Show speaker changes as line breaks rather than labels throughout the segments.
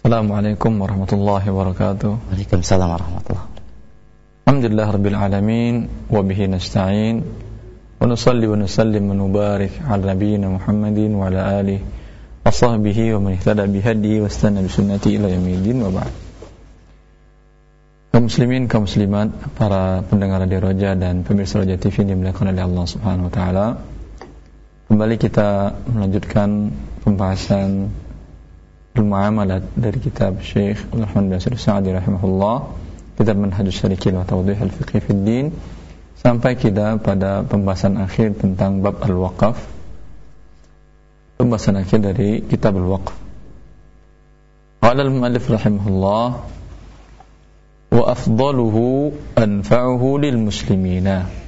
Assalamualaikum warahmatullahi wabarakatuh.
Waalaikumsalam warahmatullahi
Alhamdulillah rabbil alamin wa bihi nasta'in wa nusalli wa nusallim wa nubarik ala nabiyyina Muhammadin wa ala alihi wa sahbihi wa man ihtada bihadihi wa istana bi sunnati ila yaumil wa ba'd. Kaum muslimin, kaum muslimat, para pendengar di Roja dan pemirsa Roja TV yang dimuliakan oleh Allah Subhanahu wa taala. Kembali kita melanjutkan pembahasan Al-Muamalat dari kitab Syekh Rahman bin Sa'di rahimahullah, kitab Manhajus Salikin wa Tawdih al-Fiqh fi Din sampai kita pada pembahasan akhir tentang bab al-waqaf. Pembahasan akhir dari kitab al-waqf. Qala al-muallif rahimahullah wa afdaluhu anfa'uhu lil muslimina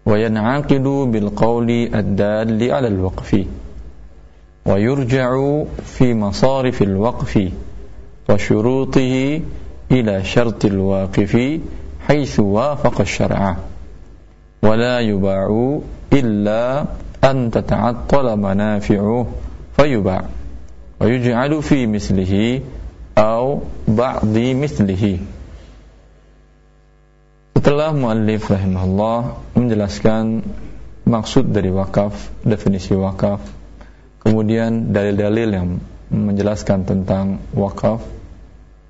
وينعقد بالقول الدال على الوقف ويرجع في مصارف الوقف وشروطه إلى شرط الواقف حيث وافق الشرع. ولا يباع إلا أن تتعطل منافعه فيباع. ويجعل في مثله أو بعض مثله. Setelah muallif rahimahullah menjelaskan maksud dari wakaf, definisi wakaf, kemudian dalil-dalil yang menjelaskan tentang wakaf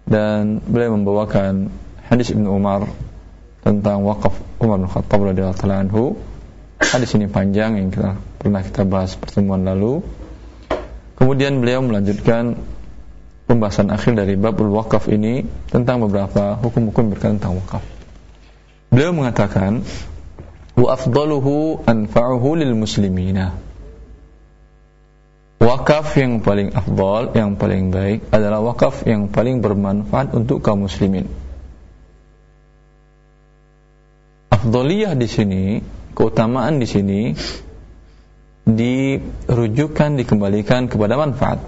dan beliau membawakan hadis Ibnu Umar tentang wakaf Umar bin Khattab radhiyallahu anhu. Hadis ini panjang yang kita, pernah kita bahas pertemuan lalu. Kemudian beliau melanjutkan pembahasan akhir dari babul wakaf ini tentang beberapa hukum-hukum berkaitan tentang wakaf. Beliau mengatakan wa afdaluhu anfa'uhu lil muslimina wakaf yang paling afdal, yang paling baik adalah wakaf yang paling bermanfaat untuk kaum muslimin. Afdaliyah di sini, keutamaan di sini dirujukan dikembalikan kepada manfaat.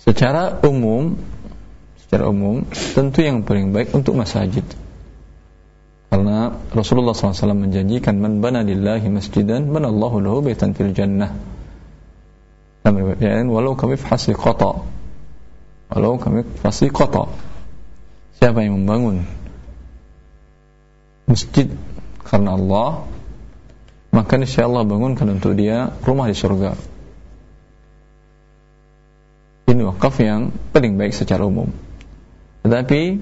Secara umum, secara umum tentu yang paling baik untuk masjid. Karena Rasulullah SAW menjanjikan man bana lillahi masjidan banallahu lahu baitan fil jannah. Dan walau kami fasi kota walau kami fasi kota siapa yang membangun masjid karena Allah maka insya Allah bangunkan untuk dia rumah di surga ini wakaf yang paling baik secara umum. Tetapi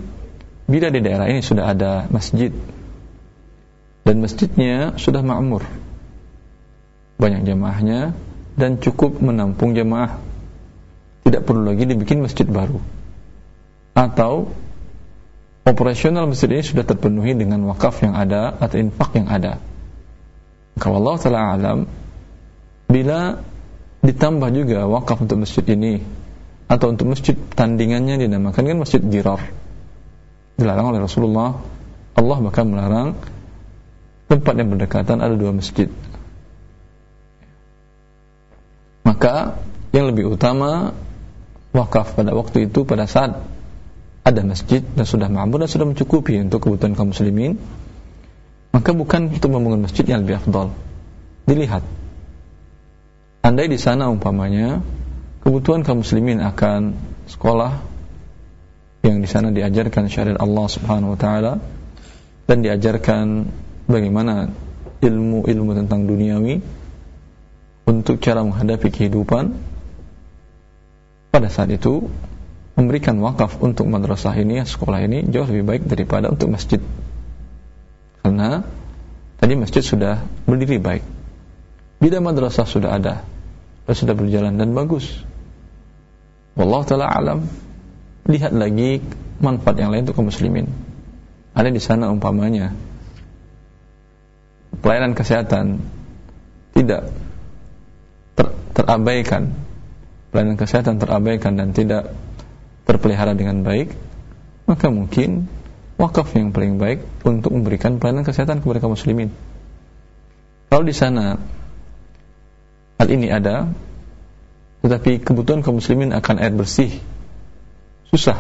bila di daerah ini sudah ada masjid dan masjidnya sudah makmur banyak jamaahnya dan cukup menampung jamaah. Tidak perlu lagi dibikin masjid baru. Atau operasional masjid ini sudah terpenuhi dengan wakaf yang ada atau infak yang ada. Kalau Allah Ta'ala alam bila ditambah juga wakaf untuk masjid ini atau untuk masjid tandingannya dinamakan kan masjid jirar dilarang oleh Rasulullah Allah bahkan melarang tempat yang berdekatan ada dua masjid. Maka yang lebih utama wakaf pada waktu itu pada saat ada masjid dan sudah mampu dan sudah mencukupi untuk kebutuhan kaum muslimin maka bukan untuk membangun masjid yang lebih afdal. Dilihat. Andai di sana umpamanya kebutuhan kaum muslimin akan sekolah yang di sana diajarkan syariat Allah Subhanahu wa taala dan diajarkan bagaimana ilmu-ilmu tentang duniawi untuk cara menghadapi kehidupan? Pada saat itu memberikan wakaf untuk madrasah ini sekolah ini jauh lebih baik daripada untuk masjid. Karena tadi masjid sudah berdiri baik. Bila madrasah sudah ada dan sudah berjalan dan bagus. Wallah ta'ala alam. Lihat lagi manfaat yang lain untuk kaum muslimin. Ada di sana umpamanya pelayanan kesehatan tidak ter, terabaikan. Pelayanan kesehatan terabaikan dan tidak terpelihara dengan baik maka mungkin wakaf yang paling baik untuk memberikan pelayanan kesehatan kepada kaum muslimin. Kalau di sana hal ini ada tetapi kebutuhan kaum muslimin akan air bersih susah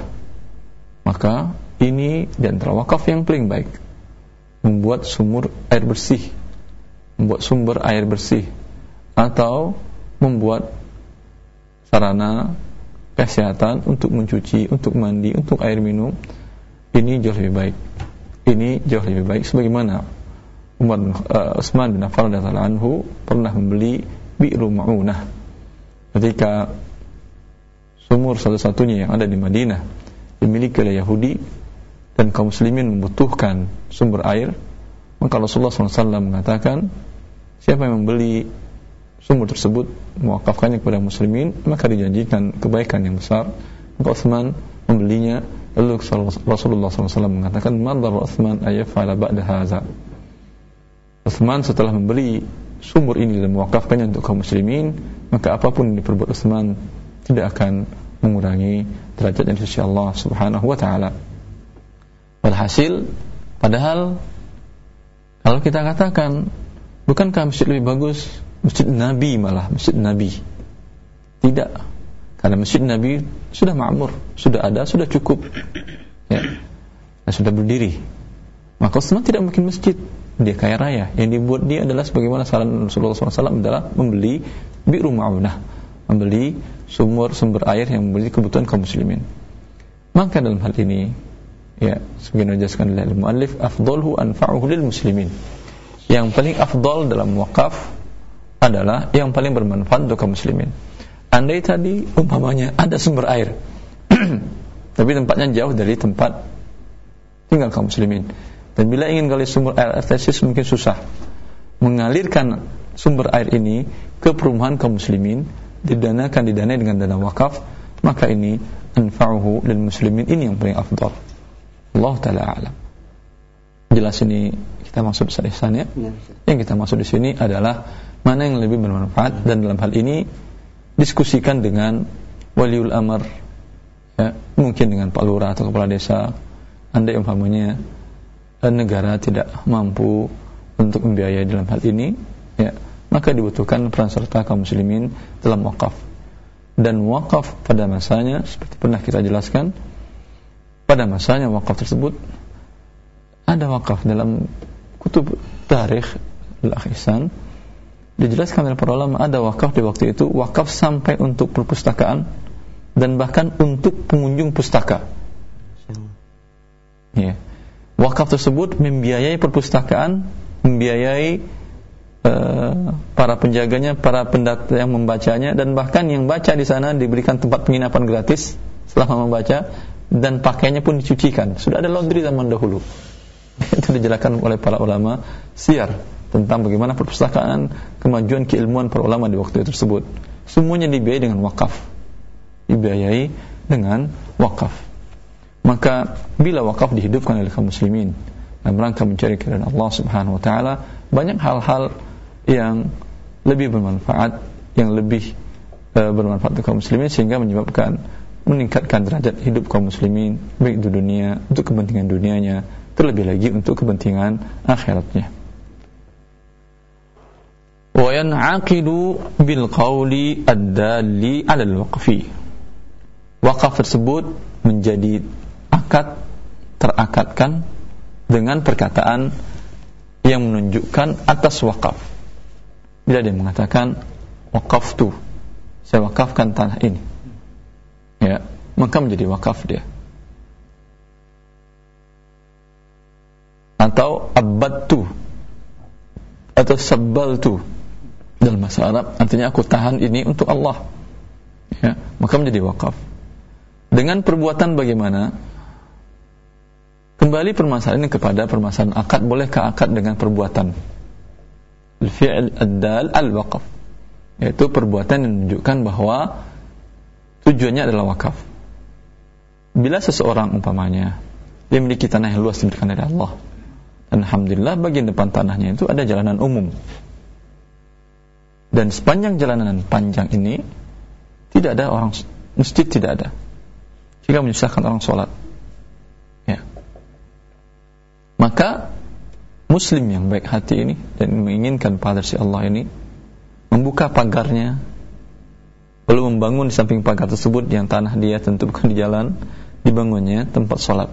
maka ini antara wakaf yang paling baik membuat sumur air bersih membuat sumber air bersih atau membuat sarana kesehatan untuk mencuci, untuk mandi, untuk air minum. Ini jauh lebih baik. Ini jauh lebih baik. Sebagaimana Umar uh, Utsman bin Affan radhiyallahu anhu pernah membeli bi'ru ma'unah. Ketika sumur satu-satunya yang ada di Madinah dimiliki oleh Yahudi dan kaum muslimin membutuhkan sumber air. Maka Rasulullah SAW mengatakan siapa yang membeli sumur tersebut mewakafkannya kepada muslimin maka dijanjikan kebaikan yang besar. Maka Utsman membelinya. Lalu Rasulullah SAW mengatakan madar Utsman ayafala ba'da haza Utsman setelah membeli sumur ini dan mewakafkannya untuk kaum muslimin maka apa pun yang diperbuat Utsman tidak akan mengurangi derajatnya di sisi Allah Subhanahu wa taala. Walhasil padahal kalau kita katakan bukankah masjid lebih bagus? Masjid Nabi malah masjid Nabi. Tidak. Karena masjid Nabi sudah makmur sudah ada sudah cukup. Ya. Dan sudah berdiri. Maka Utsman tidak mungkin masjid. Dia kaya raya. Yang dibuat dia adalah sebagaimana saran Rasulullah SAW adalah membeli biru ma'unah. Membeli sumur sumber air yang membeli kebutuhan kaum muslimin. Maka dalam hal ini ya sebagaimana dijelaskan oleh al-muallif afdalhu anfa'uhu lil muslimin yang paling afdal dalam wakaf adalah yang paling bermanfaat untuk kaum muslimin. Andai tadi umpamanya ada sumber air, tapi tempatnya jauh dari tempat tinggal kaum muslimin. Dan bila ingin gali sumber air artesis mungkin susah. Mengalirkan sumber air ini ke perumahan kaum muslimin didanakan didanai dengan dana wakaf, maka ini anfa'uhu lil muslimin ini yang paling afdal. Allah taala alam. Jelas ini kita maksud sarisan ya. ya. Yang kita maksud di sini adalah mana yang lebih bermanfaat dan dalam hal ini diskusikan dengan waliul amr ya, mungkin dengan Pak Lurah atau kepala desa anda yang umpamanya eh, negara tidak mampu untuk membiayai dalam hal ini ya maka dibutuhkan peran serta kaum muslimin dalam wakaf dan wakaf pada masanya seperti pernah kita jelaskan pada masanya wakaf tersebut ada wakaf dalam kutub tarikh al-Ihsan dijelaskan oleh para ulama ada wakaf di waktu itu wakaf sampai untuk perpustakaan dan bahkan untuk pengunjung pustaka. Ya. Wakaf tersebut membiayai perpustakaan, membiayai uh, para penjaganya, para pendat yang membacanya dan bahkan yang baca di sana diberikan tempat penginapan gratis setelah membaca dan pakainya pun dicucikan. Sudah ada laundry zaman dahulu. itu dijelaskan oleh para ulama siar tentang bagaimana perpustakaan kemajuan keilmuan para ulama di waktu itu tersebut semuanya dibiayai dengan wakaf dibiayai dengan wakaf maka bila wakaf dihidupkan oleh kaum muslimin dalam rangka mencari keridhaan Allah Subhanahu wa taala banyak hal-hal yang lebih bermanfaat yang lebih uh, bermanfaat untuk kaum muslimin sehingga menyebabkan meningkatkan derajat hidup kaum muslimin baik di dunia untuk kepentingan dunianya terlebih lagi untuk kepentingan akhiratnya. Wa yan'aqidu bil qawli ad-dalli 'ala al-waqfi wakaf tersebut menjadi akad terakadkan dengan perkataan yang menunjukkan atas wakaf bila dia mengatakan wakaf tu saya wakafkan tanah ini ya. Maka menjadi wakaf dia. Atau abadtu. Atau sabbaltu. Dalam bahasa Arab artinya aku tahan ini untuk Allah. Ya, maka menjadi wakaf. Dengan perbuatan bagaimana? Kembali permasalahan ini kepada permasalahan akad. Bolehkah akad dengan perbuatan? Al-fi'l ad-dal al-waqaf. Yaitu perbuatan yang menunjukkan bahwa tujuannya adalah wakaf bila seseorang umpamanya dia memiliki tanah yang luas diberikan oleh Allah dan Alhamdulillah bagian depan tanahnya itu ada jalanan umum. Dan sepanjang jalanan panjang ini tidak ada orang masjid tidak ada. Jika menyusahkan orang sholat. Ya. Maka Muslim yang baik hati ini dan menginginkan pahala si Allah ini membuka pagarnya lalu membangun di samping pagar tersebut yang tanah dia tentu bukan di jalan dibangunnya tempat sholat.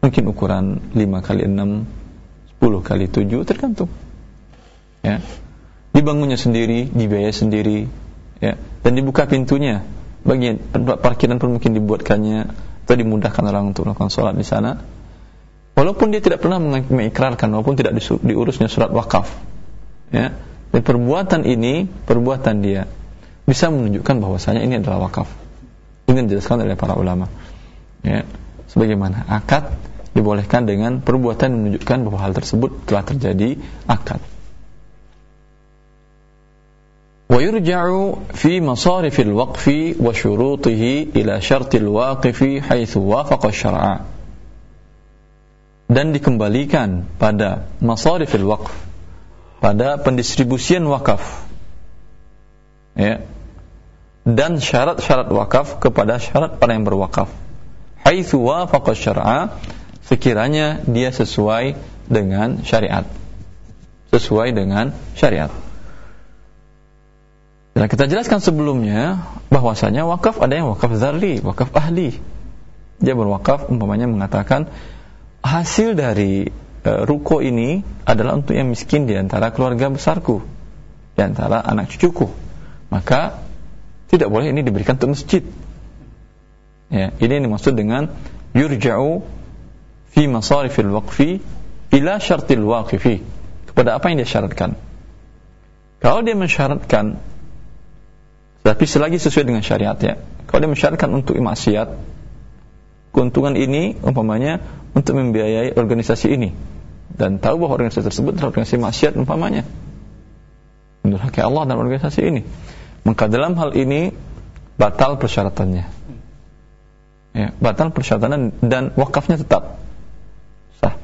Mungkin ukuran 5 kali 6 10 kali 7 tergantung. Ya. Dibangunnya sendiri dibiayai sendiri ya. Dan dibuka pintunya. Bagi parkiran pun mungkin dibuatkannya atau dimudahkan orang untuk melakukan sholat di sana. Walaupun dia tidak pernah mengikrarkan walaupun tidak diurusnya surat wakaf. Ya. Dan perbuatan ini perbuatan dia bisa menunjukkan bahwasanya ini adalah wakaf ini dijelaskan oleh para ulama ya sebagaimana akad dibolehkan dengan perbuatan menunjukkan bahwa hal tersebut telah terjadi akad ويرجع في مصارف الوقف وشروطه إلى شرط الواقف حيث وافق الشرع dan dikembalikan pada masarifil waqf pada pendistribusian wakaf ya dan syarat-syarat wakaf kepada syarat para yang berwakaf haitsu wafaqa syar'a sekiranya dia sesuai dengan syariat sesuai dengan syariat dan kita jelaskan sebelumnya bahwasanya wakaf ada yang wakaf zarli, wakaf ahli. Dia berwakaf umpamanya mengatakan hasil dari e, ruko ini adalah untuk yang miskin di antara keluarga besarku, di antara anak cucuku. Maka tidak boleh ini diberikan untuk masjid. Ya, ini yang dimaksud dengan yurja'u fi masarifil waqfi ila syartil waqifi kepada apa yang dia syaratkan. Kalau dia mensyaratkan tapi selagi sesuai dengan syariat ya. Kalau dia mensyaratkan untuk maksiat, keuntungan ini umpamanya untuk membiayai organisasi ini dan tahu bahwa organisasi tersebut adalah organisasi maksiat umpamanya menurut Allah dan organisasi ini maka dalam hal ini batal persyaratannya. Ya, batal persyaratan dan wakafnya tetap sah.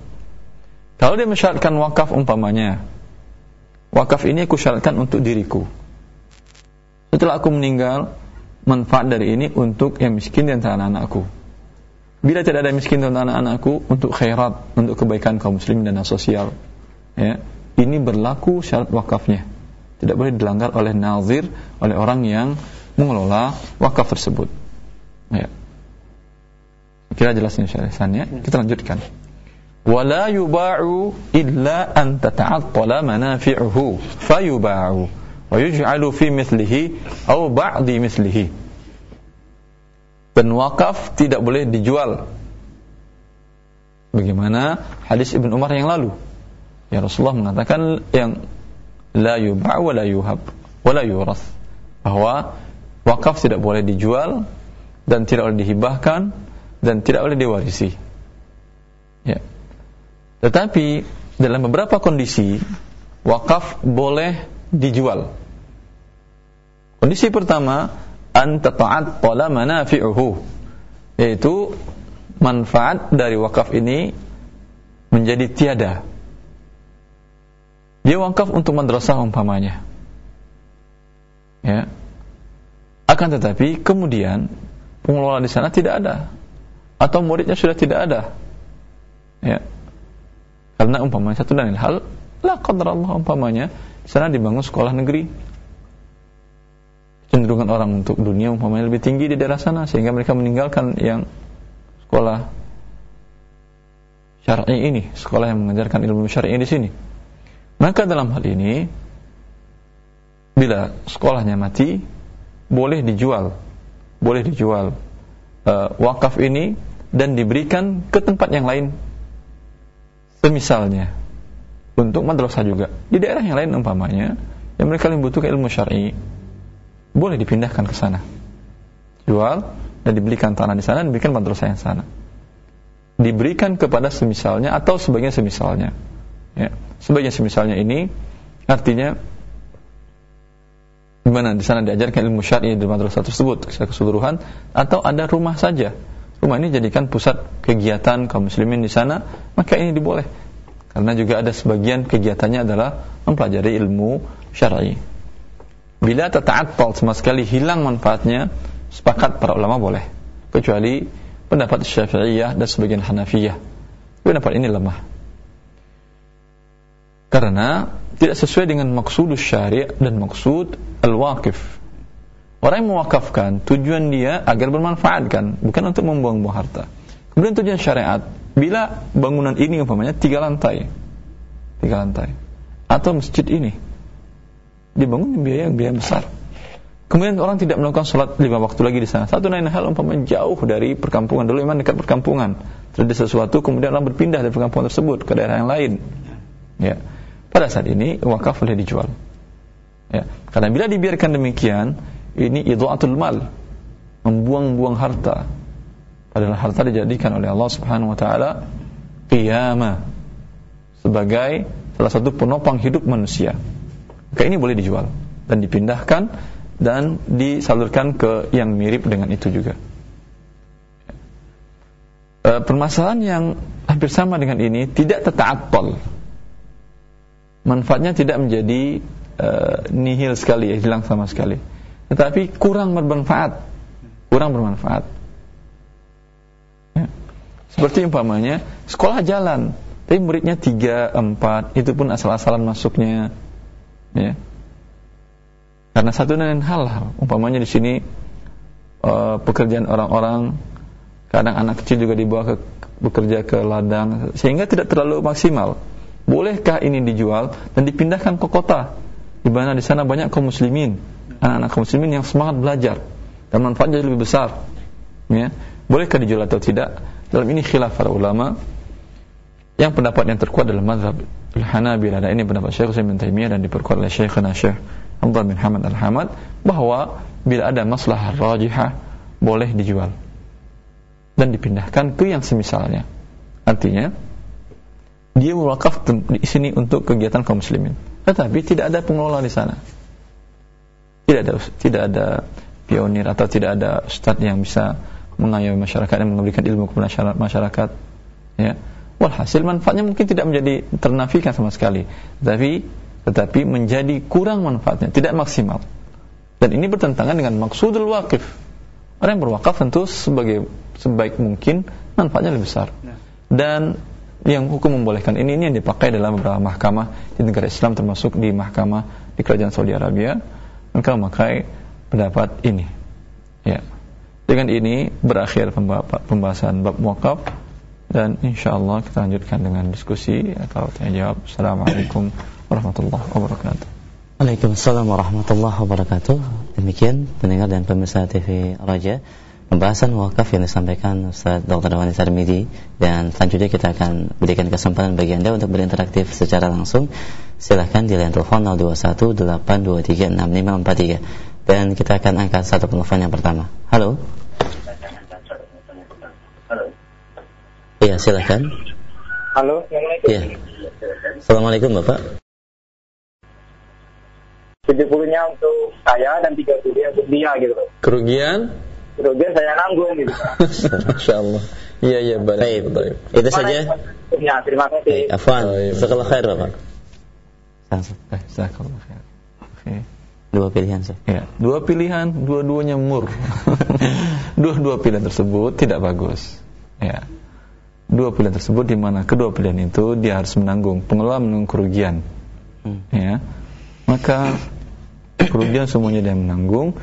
Kalau dia mensyaratkan wakaf umpamanya wakaf ini aku syaratkan untuk diriku. Setelah aku meninggal manfaat dari ini untuk yang miskin di antara anak-anakku bila tidak ada miskin antara anak-anakku untuk khairat untuk kebaikan kaum muslim dan sosial ya ini berlaku syarat wakafnya tidak boleh dilanggar oleh nazir oleh orang yang mengelola wakaf tersebut. Ya. Kira jelasnya syaratannya kita lanjutkan. Wala yuba'u illa an tata'attala manafi'uhu fayuba'u wa yuj'alu fi mithlihi aw ba'di mithlihi. Dan wakaf tidak boleh dijual. Bagaimana hadis Ibn Umar yang lalu? Ya Rasulullah mengatakan yang la yuba' wa la yuhab wa la yurath bahwa wakaf tidak boleh dijual dan tidak boleh dihibahkan dan tidak boleh diwarisi ya tetapi dalam beberapa kondisi wakaf boleh dijual. Kondisi pertama, an tata'attala manafi'uhu, yaitu manfaat dari wakaf ini menjadi tiada. Dia wakaf untuk madrasah umpamanya. Ya. Akan tetapi kemudian pengelola di sana tidak ada atau muridnya sudah tidak ada. Ya. Karena umpamanya satu dan hal, la Allah umpamanya di sana dibangun sekolah negeri. Cenderungan orang untuk dunia umpamanya lebih tinggi di daerah sana sehingga mereka meninggalkan yang sekolah syar'i ini, sekolah yang mengajarkan ilmu syar'i di sini. Maka dalam hal ini bila sekolahnya mati boleh dijual, boleh dijual uh, wakaf ini dan diberikan ke tempat yang lain. Semisalnya untuk madrasah juga. Di daerah yang lain umpamanya yang mereka membutuhkan ilmu syar'i boleh dipindahkan ke sana. Jual dan dibelikan tanah di sana dan diberikan madrasah yang sana. Diberikan kepada semisalnya atau sebagian semisalnya. Ya. Sebagian semisalnya ini artinya di mana di sana diajarkan ilmu syar'i di madrasah tersebut secara keseluruhan atau ada rumah saja. Rumah ini jadikan pusat kegiatan kaum muslimin di sana, maka ini diboleh karena juga ada sebagian kegiatannya adalah mempelajari ilmu syar'i. Bila tata'attal sama sekali hilang manfaatnya, sepakat para ulama boleh. Kecuali pendapat Syafi'iyah dan sebagian Hanafiyah. Pendapat ini lemah. Karena tidak sesuai dengan maksud syari' dan maksud al-waqif. Orang yang mewakafkan tujuan dia agar bermanfaat kan, bukan untuk membuang-buang harta. Kemudian tujuan syariat bila bangunan ini umpamanya tiga lantai tiga lantai atau masjid ini dibangun biaya yang biaya besar Kemudian orang tidak melakukan sholat lima waktu lagi di sana. Satu lain hal umpamanya jauh dari perkampungan. Dulu memang dekat perkampungan. Terjadi sesuatu kemudian orang berpindah dari perkampungan tersebut ke daerah yang lain. Ya. Pada saat ini wakaf boleh dijual. Ya. Karena bila dibiarkan demikian, ini idhatul mal. Membuang-buang harta. Padahal harta dijadikan oleh Allah Subhanahu wa taala qiyamah sebagai salah satu penopang hidup manusia. Maka ini boleh dijual dan dipindahkan dan disalurkan ke yang mirip dengan itu juga. E, permasalahan yang hampir sama dengan ini tidak teta'attol. Manfaatnya tidak menjadi e, nihil sekali, ya, hilang sama sekali. Tetapi kurang bermanfaat. Kurang bermanfaat. Ya. Seperti umpamanya sekolah jalan, tapi muridnya tiga, empat, itu pun asal-asalan masuknya. Ya karena satu dan hal, umpamanya di sini uh, pekerjaan orang-orang, kadang anak kecil juga dibawa ke bekerja ke ladang, sehingga tidak terlalu maksimal. Bolehkah ini dijual dan dipindahkan ke kota, di mana di sana banyak kaum muslimin, anak-anak kaum muslimin yang semangat belajar dan manfaatnya lebih besar. Ya, bolehkah dijual atau tidak? Dalam ini khilaf para ulama. Yang pendapat yang terkuat dalam mazhab Al-Hanabilah dan ini pendapat Syekh Utsaimin Taimiyah dan diperkuat oleh Syekhna Syekh Abdullah bin Hamad Al-Hamad bahwa bila ada masalah rajihah boleh dijual dan dipindahkan ke yang semisalnya. Artinya dia mewakaf di sini untuk kegiatan kaum muslimin. Tetapi tidak ada pengelola di sana. Tidak ada tidak ada pionir atau tidak ada ustadz yang bisa mengayomi masyarakat dan memberikan ilmu kepada masyarakat. Ya. Walhasil manfaatnya mungkin tidak menjadi ternafikan sama sekali. Tapi tetapi menjadi kurang manfaatnya, tidak maksimal. Dan ini bertentangan dengan maksudul wakif. Orang yang berwakaf tentu sebagai sebaik mungkin manfaatnya lebih besar. Ya. Dan yang hukum membolehkan ini ini yang dipakai dalam beberapa mahkamah di negara Islam termasuk di mahkamah di kerajaan Saudi Arabia. Maka memakai pendapat ini. Ya. Dengan ini berakhir pembahasan bab wakaf dan insya Allah kita lanjutkan dengan diskusi. Atau tanya jawab Assalamualaikum warahmatullahi wabarakatuh.
Waalaikumsalam warahmatullahi wabarakatuh. Demikian pendengar dan pemirsa TV Raja pembahasan wakaf yang disampaikan Ustaz Dr. Dawani Sarmidi dan selanjutnya kita akan berikan kesempatan bagi Anda untuk berinteraktif secara langsung. Silahkan di line telepon 0218236543 dan kita akan angkat satu telepon yang pertama. Halo. Halo. Iya, silahkan.
Halo, Assalamualaikum.
Iya. Assalamualaikum Bapak.
70-nya untuk saya dan 30-nya untuk dia gitu
Kerugian?
Kerugian saya nanggung gitu.
Masya Allah. Iya iya
baik. baik. Itu saja.
Ya, terima kasih.
Baik, afwan. Sekolah khair Bapak.
Jazakallah khair. Oke.
Dua pilihan sih.
Ya, dua pilihan, dua-duanya mur. Dua-dua pilihan tersebut tidak bagus. Ya. Dua pilihan tersebut di mana kedua pilihan itu dia harus menanggung, pengelola menanggung kerugian. Hmm. Ya. Maka kerugian semuanya dia menanggung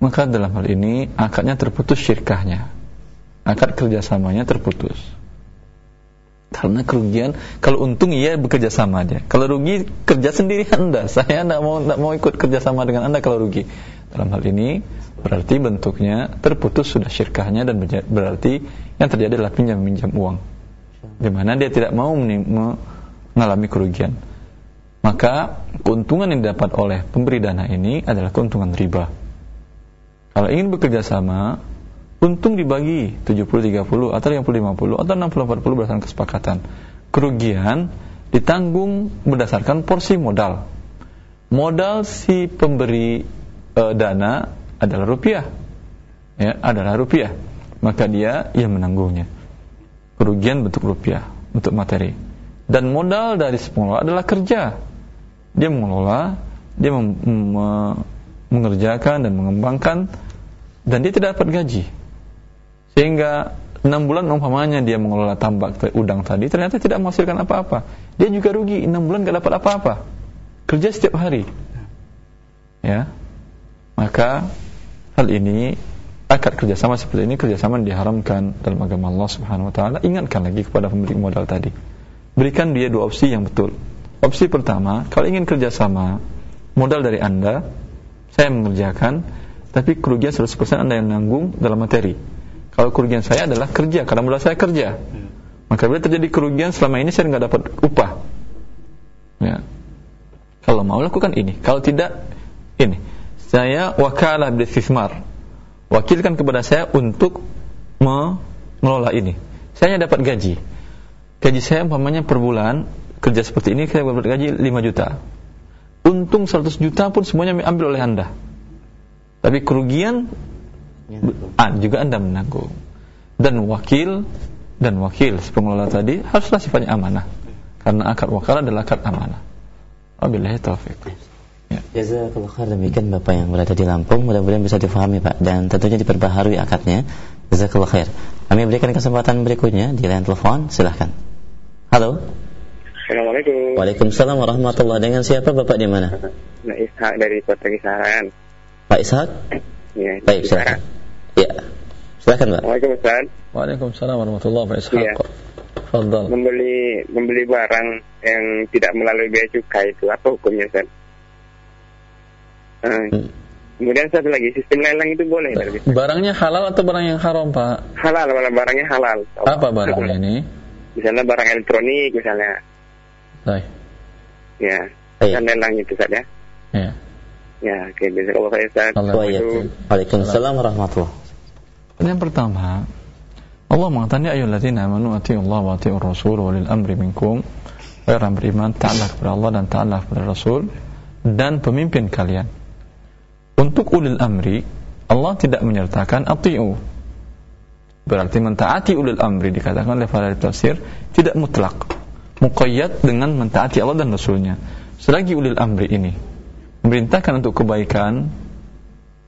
maka dalam hal ini akadnya terputus syirkahnya. Akad kerjasamanya terputus. Karena kerugian kalau untung iya bekerja sama dia kalau rugi kerja sendiri anda. Saya tidak mau mau ikut kerja sama dengan anda kalau rugi. Dalam hal ini berarti bentuknya terputus sudah syirkahnya dan berarti yang terjadi adalah pinjam minjam uang. Di mana dia tidak mau mengalami kerugian. Maka keuntungan yang didapat oleh pemberi dana ini adalah keuntungan riba. Kalau ingin bekerja sama, untung dibagi 70-30 atau 50-50 atau 60-40 berdasarkan kesepakatan. Kerugian ditanggung berdasarkan porsi modal. Modal si pemberi e, dana adalah rupiah. Ya, adalah rupiah. Maka dia yang menanggungnya. Kerugian bentuk rupiah, bentuk materi. Dan modal dari si adalah kerja dia mengelola, dia mem mengerjakan dan mengembangkan dan dia tidak dapat gaji. Sehingga enam bulan umpamanya dia mengelola tambak udang tadi ternyata tidak menghasilkan apa-apa. Dia juga rugi enam bulan gak dapat apa-apa. Kerja setiap hari. Ya. Maka hal ini akad kerjasama seperti ini kerjasama diharamkan dalam agama Allah Subhanahu Wa Taala. Ingatkan lagi kepada pemberi modal tadi. Berikan dia dua opsi yang betul Opsi pertama, kalau ingin kerjasama, modal dari Anda, saya mengerjakan, tapi kerugian 100% Anda yang nanggung dalam materi. Kalau kerugian saya adalah kerja, karena modal saya kerja. Maka bila terjadi kerugian selama ini saya nggak dapat upah. Ya. Kalau mau lakukan ini, kalau tidak ini. Saya wakalah bisismar. Wakilkan kepada saya untuk mengelola ini. Saya dapat gaji. Gaji saya umpamanya per bulan kerja seperti ini saya dapat gaji 5 juta. Untung 100 juta pun semuanya ambil oleh Anda. Tapi kerugian ah, juga Anda menanggung. Dan wakil dan wakil pengelola tadi haruslah sifatnya amanah. Karena akad wakala adalah akad amanah. Wabillahi taufik.
Ya. Jazakallah khair demikian Bapak yang berada di Lampung mudah-mudahan bisa difahami Pak dan tentunya diperbaharui akadnya. Jazakallah khair. Kami berikan kesempatan berikutnya di line telepon, silahkan. Halo.
Assalamualaikum.
Waalaikumsalam warahmatullahi Dengan siapa Bapak di mana?
Nah, Ishak dari Kota Kisaran.
Pak Ishak?
Ya,
Baik, silakan. Ya. Silakan, Pak.
Waalaikumsalam.
Waalaikumsalam warahmatullahi wabarakatuh. Pak Ishak.
Iya.
Fadal.
Membeli membeli barang yang tidak melalui bea cukai itu apa hukumnya, Ustaz? Uh,
Hmm.
Kemudian satu lagi sistem lelang itu boleh dari
Barangnya halal atau barang yang haram, Pak?
halal barangnya halal.
Apa barangnya ini?
Misalnya barang elektronik misalnya.
Baik.
Ya.
Baik.
Kan lelang itu Ustaz ya.
Ya.
Ya, oke, bisa kalau saya Ustaz.
Allah.
Waalaikum- Waalaikumsalam warahmatullahi
Yang pertama, Allah mengatakan ya ayyuhalladzina amanu atiiullah wa atiiur rasul wa lil amri minkum. Wahai orang beriman, taatlah kepada Allah dan taatlah kepada Rasul dan pemimpin kalian. Untuk ulil amri, Allah tidak menyertakan ati'u. Berarti mentaati ulil amri dikatakan oleh para tafsir tidak mutlak. Muqayyad dengan mentaati Allah dan Rasulnya. Selagi ulil amri ini memerintahkan untuk kebaikan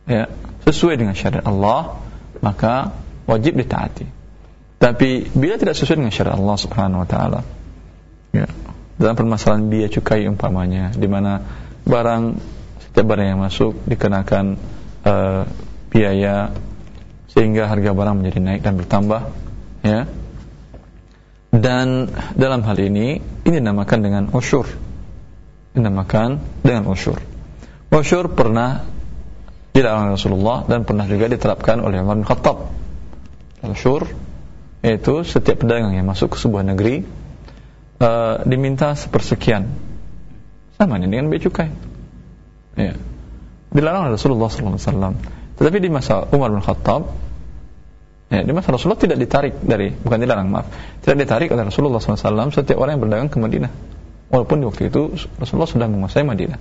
ya, sesuai dengan syariat Allah, maka wajib ditaati. Tapi bila tidak sesuai dengan syariat Allah Subhanahu wa taala, ya, dalam permasalahan biaya cukai umpamanya di mana barang setiap barang yang masuk dikenakan eh, biaya sehingga harga barang menjadi naik dan bertambah ya dan dalam hal ini ini dinamakan dengan usyur. Dinamakan dengan usyur. Usyur pernah dilarang Rasulullah dan pernah juga diterapkan oleh Umar bin Khattab. Usyur yaitu setiap pedagang yang masuk ke sebuah negeri uh, diminta sepersekian. Sama ini dengan bea cukai. Ya dilarang oleh Rasulullah SAW tetapi di masa Umar bin Khattab ya, di masa Rasulullah tidak ditarik dari bukan dilarang maaf tidak ditarik oleh Rasulullah SAW setiap orang yang berdagang ke Madinah walaupun di waktu itu Rasulullah sudah menguasai Madinah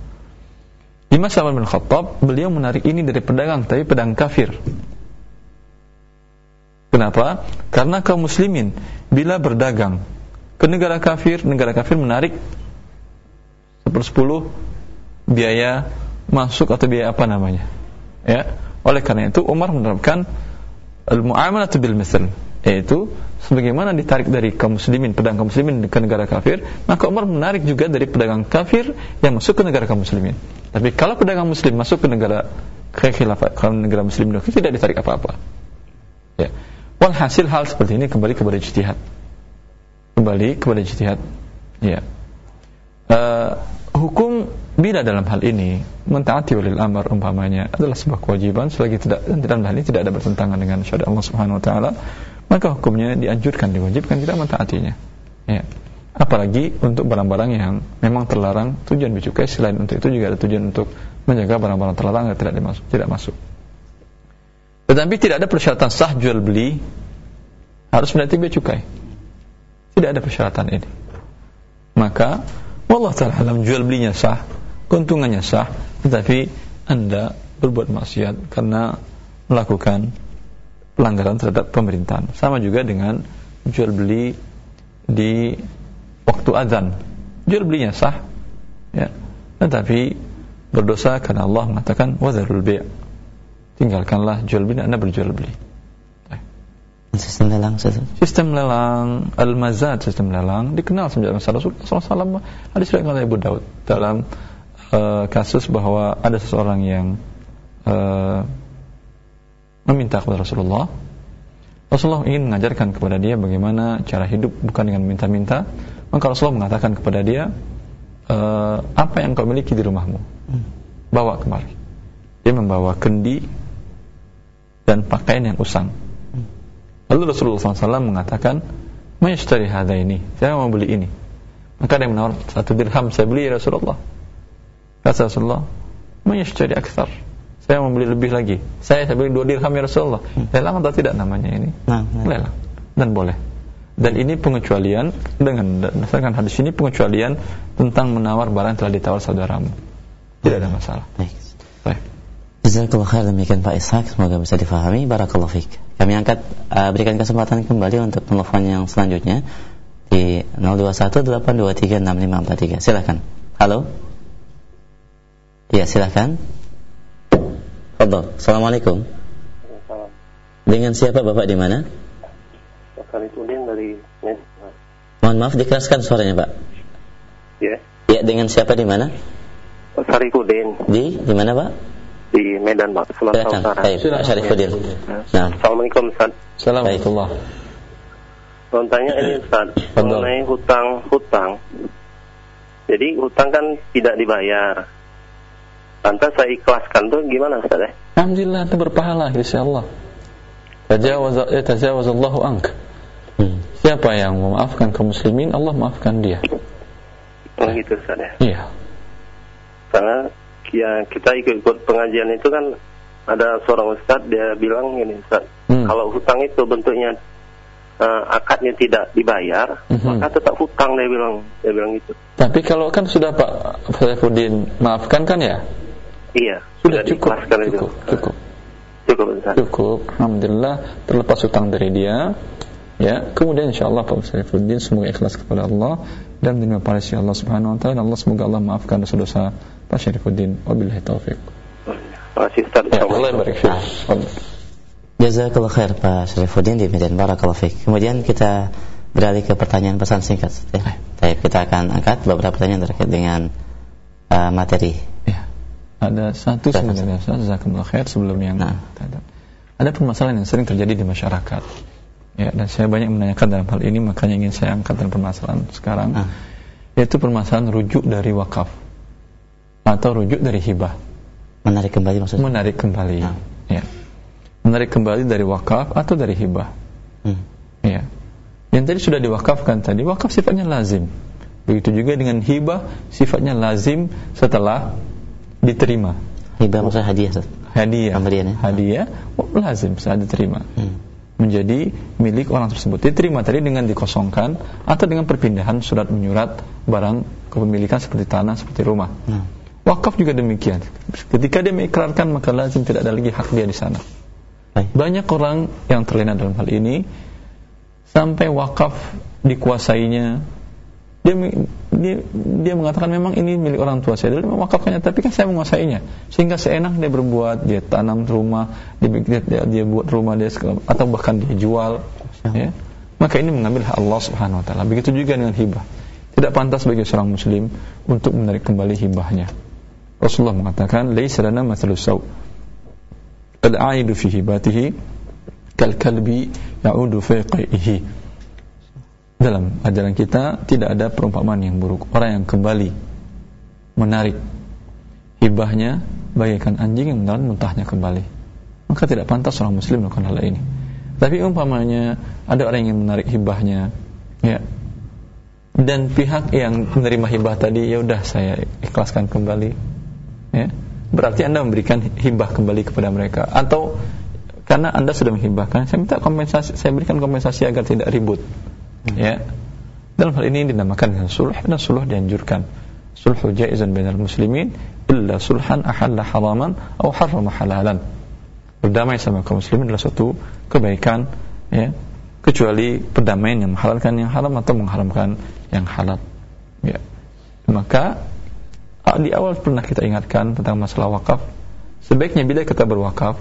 di masa Umar bin Khattab beliau menarik ini dari pedagang tapi pedagang kafir Kenapa? Karena kaum muslimin bila berdagang ke negara kafir, negara kafir menarik sepersepuluh biaya masuk atau biaya apa namanya. Ya. Oleh karena itu Umar menerapkan al-muamalatu bil misl, yaitu sebagaimana ditarik dari kaum muslimin, pedagang kaum muslimin ke negara kafir, maka Umar menarik juga dari pedagang kafir yang masuk ke negara kaum muslimin. Tapi kalau pedagang muslim masuk ke negara ke ke negara muslim tidak ditarik apa-apa. Ya. Walhasil hal seperti ini kembali kepada ijtihad. Kembali kepada ijtihad. Ya. Uh, hukum bila dalam hal ini mentaati walil amr umpamanya adalah sebuah kewajiban. Selagi tidak dan dalam hal ini tidak ada bertentangan dengan syariat Allah Subhanahu wa taala maka hukumnya dianjurkan diwajibkan kita mentaatinya. Ya. Apalagi untuk barang-barang yang memang terlarang tujuan bicukai selain untuk itu juga ada tujuan untuk menjaga barang-barang terlarang yang tidak dimasuk tidak masuk. Tetapi tidak ada persyaratan sah jual beli harus menaati bea cukai. Tidak ada persyaratan ini. Maka wallah taala alam jual belinya sah, keuntungannya sah, tetapi Anda berbuat maksiat karena melakukan pelanggaran terhadap pemerintahan. Sama juga dengan jual beli di waktu azan. Jual belinya sah, ya. Tetapi berdosa karena Allah mengatakan wadzarul bai' tinggalkanlah jual beli anda berjual beli
Sistem lelang
Sistem lelang Al-Mazad sistem lelang dikenal sejak Rasulullah SAW ada cerita oleh Ibu Daud dalam uh, kasus bahwa ada seseorang yang uh, meminta kepada Rasulullah. Rasulullah ingin mengajarkan kepada dia bagaimana cara hidup bukan dengan minta-minta. Maka Rasulullah mengatakan kepada dia uh, apa yang kau miliki di rumahmu bawa kemari. Dia membawa kendi dan pakaian yang usang. Lalu Rasulullah SAW mengatakan, Mayashtari hadha ini, saya mau beli ini. Maka ada yang menawar satu dirham, saya beli ya Rasulullah. Kata Rasulullah, Mayashtari akthar, saya mau beli lebih lagi. Saya, saya beli dua dirham ya Rasulullah. Hmm. Lelang atau tidak namanya ini? Nah, nah. Lelang. Dan boleh. Dan ini pengecualian dengan berdasarkan hadis ini pengecualian tentang menawar barang yang telah ditawar saudaramu. Tidak ada masalah. Baik.
Baik. Jazakallah khair demikian Pak Ishak semoga bisa difahami barakallahu fiik. Kami angkat uh, berikan kesempatan kembali untuk telepon yang selanjutnya di 0218236543. Silakan. Halo. Iya, silakan. Fadhal. Assalamualaikum. Dengan siapa Bapak di mana?
Sarifudin dari Medan.
Mohon maaf dikeraskan suaranya Pak.
Ya.
Ya dengan siapa di mana?
Sarifudin.
Di di mana Pak?
Di Medan Pak, Sumatera Utara.
Baik, Pak Sarifudin.
Nah. Assalamualaikum Ustaz.
Assalamualaikum.
Mau tanya ini Ustaz, mengenai hutang hutang. Jadi hutang kan tidak dibayar. Lantas saya ikhlaskan tuh gimana Ustaz ya?
Alhamdulillah itu berpahala insyaallah. Tajawaz eh, tajawazallahu ank. Hmm. Siapa yang memaafkan kaum muslimin, Allah maafkan dia.
Oh gitu Ustaz ya.
Iya.
Karena ya kita ikut-ikut pengajian itu kan ada seorang ustadz dia bilang gini Ustaz, hmm. kalau hutang itu bentuknya uh, akadnya tidak dibayar, hmm. maka tetap hutang dia bilang, dia bilang gitu.
Tapi kalau kan sudah Pak Saifuddin maafkan kan ya?
Iya,
sudah, sudah cukup, cukup, itu. cukup.
Cukup Ustaz.
Cukup. Alhamdulillah terlepas hutang dari dia. Ya, kemudian insyaallah Pak Saifuddin semoga ikhlas kepada Allah dan menerima pahala Allah Subhanahu wa taala. Allah semoga Allah maafkan dosa-dosa Syarifuddin. Wabillahi taufik.
Terima kasih Ustaz. Ya, Allah barik
Jazakallah khair Pak Syarifuddin di Medan Barakallahu Fik. Kemudian kita beralih ke pertanyaan pesan singkat. Ya. Baik, kita akan angkat beberapa pertanyaan terkait dengan uh, materi.
Ya. Ada satu sebenarnya Ustaz, jazakumullah khair sebelum yang nah. ada permasalahan yang sering terjadi di masyarakat. Ya, dan saya banyak menanyakan dalam hal ini makanya ingin saya angkat dalam permasalahan sekarang. Nah. Yaitu permasalahan rujuk dari wakaf atau rujuk dari hibah.
Menarik kembali maksudnya?
Menarik kembali. Nah. Ya. Menarik kembali dari wakaf atau dari hibah. Hmm. Ya. Yang tadi sudah diwakafkan tadi, wakaf sifatnya lazim. Begitu juga dengan hibah sifatnya lazim setelah diterima.
Hibah maksudnya hadiah.
Hadiah. Pemberiannya. Hadiah oh, lazim saat diterima. Hmm. Menjadi milik orang tersebut. Diterima tadi dengan dikosongkan atau dengan perpindahan surat menyurat barang kepemilikan seperti tanah, seperti rumah. Hmm. Wakaf juga demikian. Ketika dia mengikrarkan maka lazim tidak ada lagi hak dia di sana. Banyak orang yang terlena dalam hal ini sampai wakaf dikuasainya dia dia dia mengatakan memang ini milik orang tua saya. Dulu mewakafkannya tapi kan saya menguasainya. Sehingga seenak dia berbuat dia tanam rumah dia dia, dia buat rumah dia atau bahkan dia jual ya. Maka ini mengambil hak Allah Subhanahu wa taala. Begitu juga dengan hibah. Tidak pantas bagi seorang muslim untuk menarik kembali hibahnya Rasulullah mengatakan laisa lana mathalus saw al-aidu fi hibatihi kal kalbi ya'udu fi dalam ajaran kita tidak ada perumpamaan yang buruk. Orang yang kembali menarik hibahnya bagaikan anjing yang menelan muntahnya kembali. Maka tidak pantas orang muslim melakukan hal ini. Tapi umpamanya ada orang yang menarik hibahnya, ya, dan pihak yang menerima hibah tadi ya udah saya ikhlaskan kembali, ya, berarti anda memberikan hibah kembali kepada mereka. Atau karena anda sudah menghibahkan, saya minta kompensasi, saya berikan kompensasi agar tidak ribut. Ya. Dalam hal ini dinamakan dengan sulh dan sulh dianjurkan. Sulhu jaizan bainal muslimin illa sulhan ahalla haraman atau harrama halalan. Berdamai sama kaum muslimin adalah suatu kebaikan ya. Kecuali perdamaian yang menghalalkan yang haram atau mengharamkan yang halal. Ya. Maka di awal pernah kita ingatkan tentang masalah wakaf. Sebaiknya bila kita berwakaf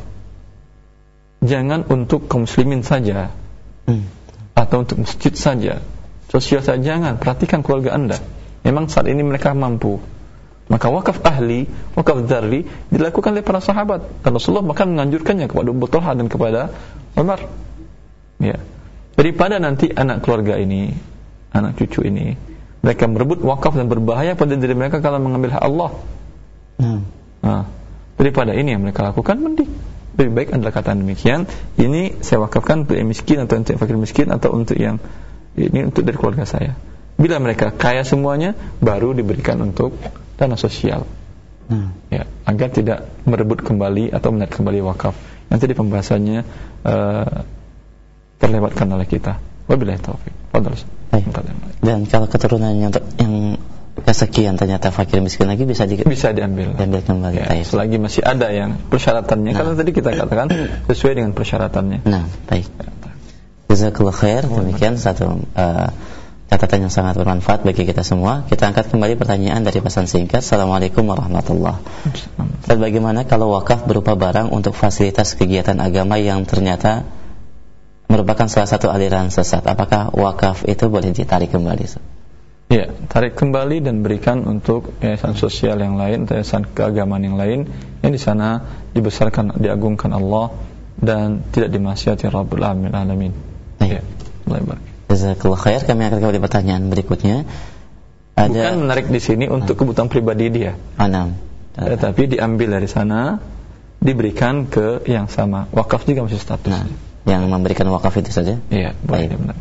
jangan untuk kaum muslimin saja. Hmm. Atau untuk masjid saja. Sosial saja jangan. Perhatikan keluarga anda. Memang saat ini mereka mampu. Maka wakaf ahli, wakaf dzarri dilakukan oleh para sahabat. Dan Rasulullah bahkan menganjurkannya kepada Abu Talha dan kepada Umar. Ya. Daripada nanti anak keluarga ini anak cucu ini mereka merebut wakaf dan berbahaya pada diri mereka kalau mengambil hak Allah. Hmm. nah, daripada ini yang mereka lakukan mending. Lebih baik adalah kata demikian ini saya wakafkan untuk yang miskin atau untuk yang fakir miskin atau untuk yang ini untuk dari keluarga saya. Bila mereka kaya semuanya baru diberikan untuk dana sosial. Hmm. ya agar tidak merebut kembali atau menarik kembali wakaf. Nanti di pembahasannya uh, terlewatkan oleh kita. Wabillahi taufik
Dan kalau keturunannya yang kesekian ternyata fakir miskin lagi bisa di,
bisa diambil.
diambil kembali.
Ya, selagi masih ada yang persyaratannya. Nah. karena tadi kita katakan sesuai dengan persyaratannya.
Nah baik. Jazakallah khair. Demikian satu uh, catatan yang sangat bermanfaat bagi kita semua. Kita angkat kembali pertanyaan dari pesan singkat. Assalamualaikum warahmatullahi wabarakatuh bagaimana kalau wakaf berupa barang untuk fasilitas kegiatan agama yang ternyata merupakan salah satu aliran sesat apakah wakaf itu boleh ditarik kembali
Ya, tarik kembali dan berikan untuk yayasan sosial yang lain, yayasan keagamaan yang lain yang di sana dibesarkan, diagungkan Allah dan tidak dimaksiati Rabbul Alamin.
Ya, lebar. Jazakallah khair. Kami akan kembali pertanyaan berikutnya.
Ada Bukan menarik di sini untuk kebutuhan pribadi dia.
Anam.
Tetapi diambil dari sana diberikan ke yang sama. Wakaf juga masih status. Nah,
yang memberikan wakaf itu saja?
Iya, boleh benar.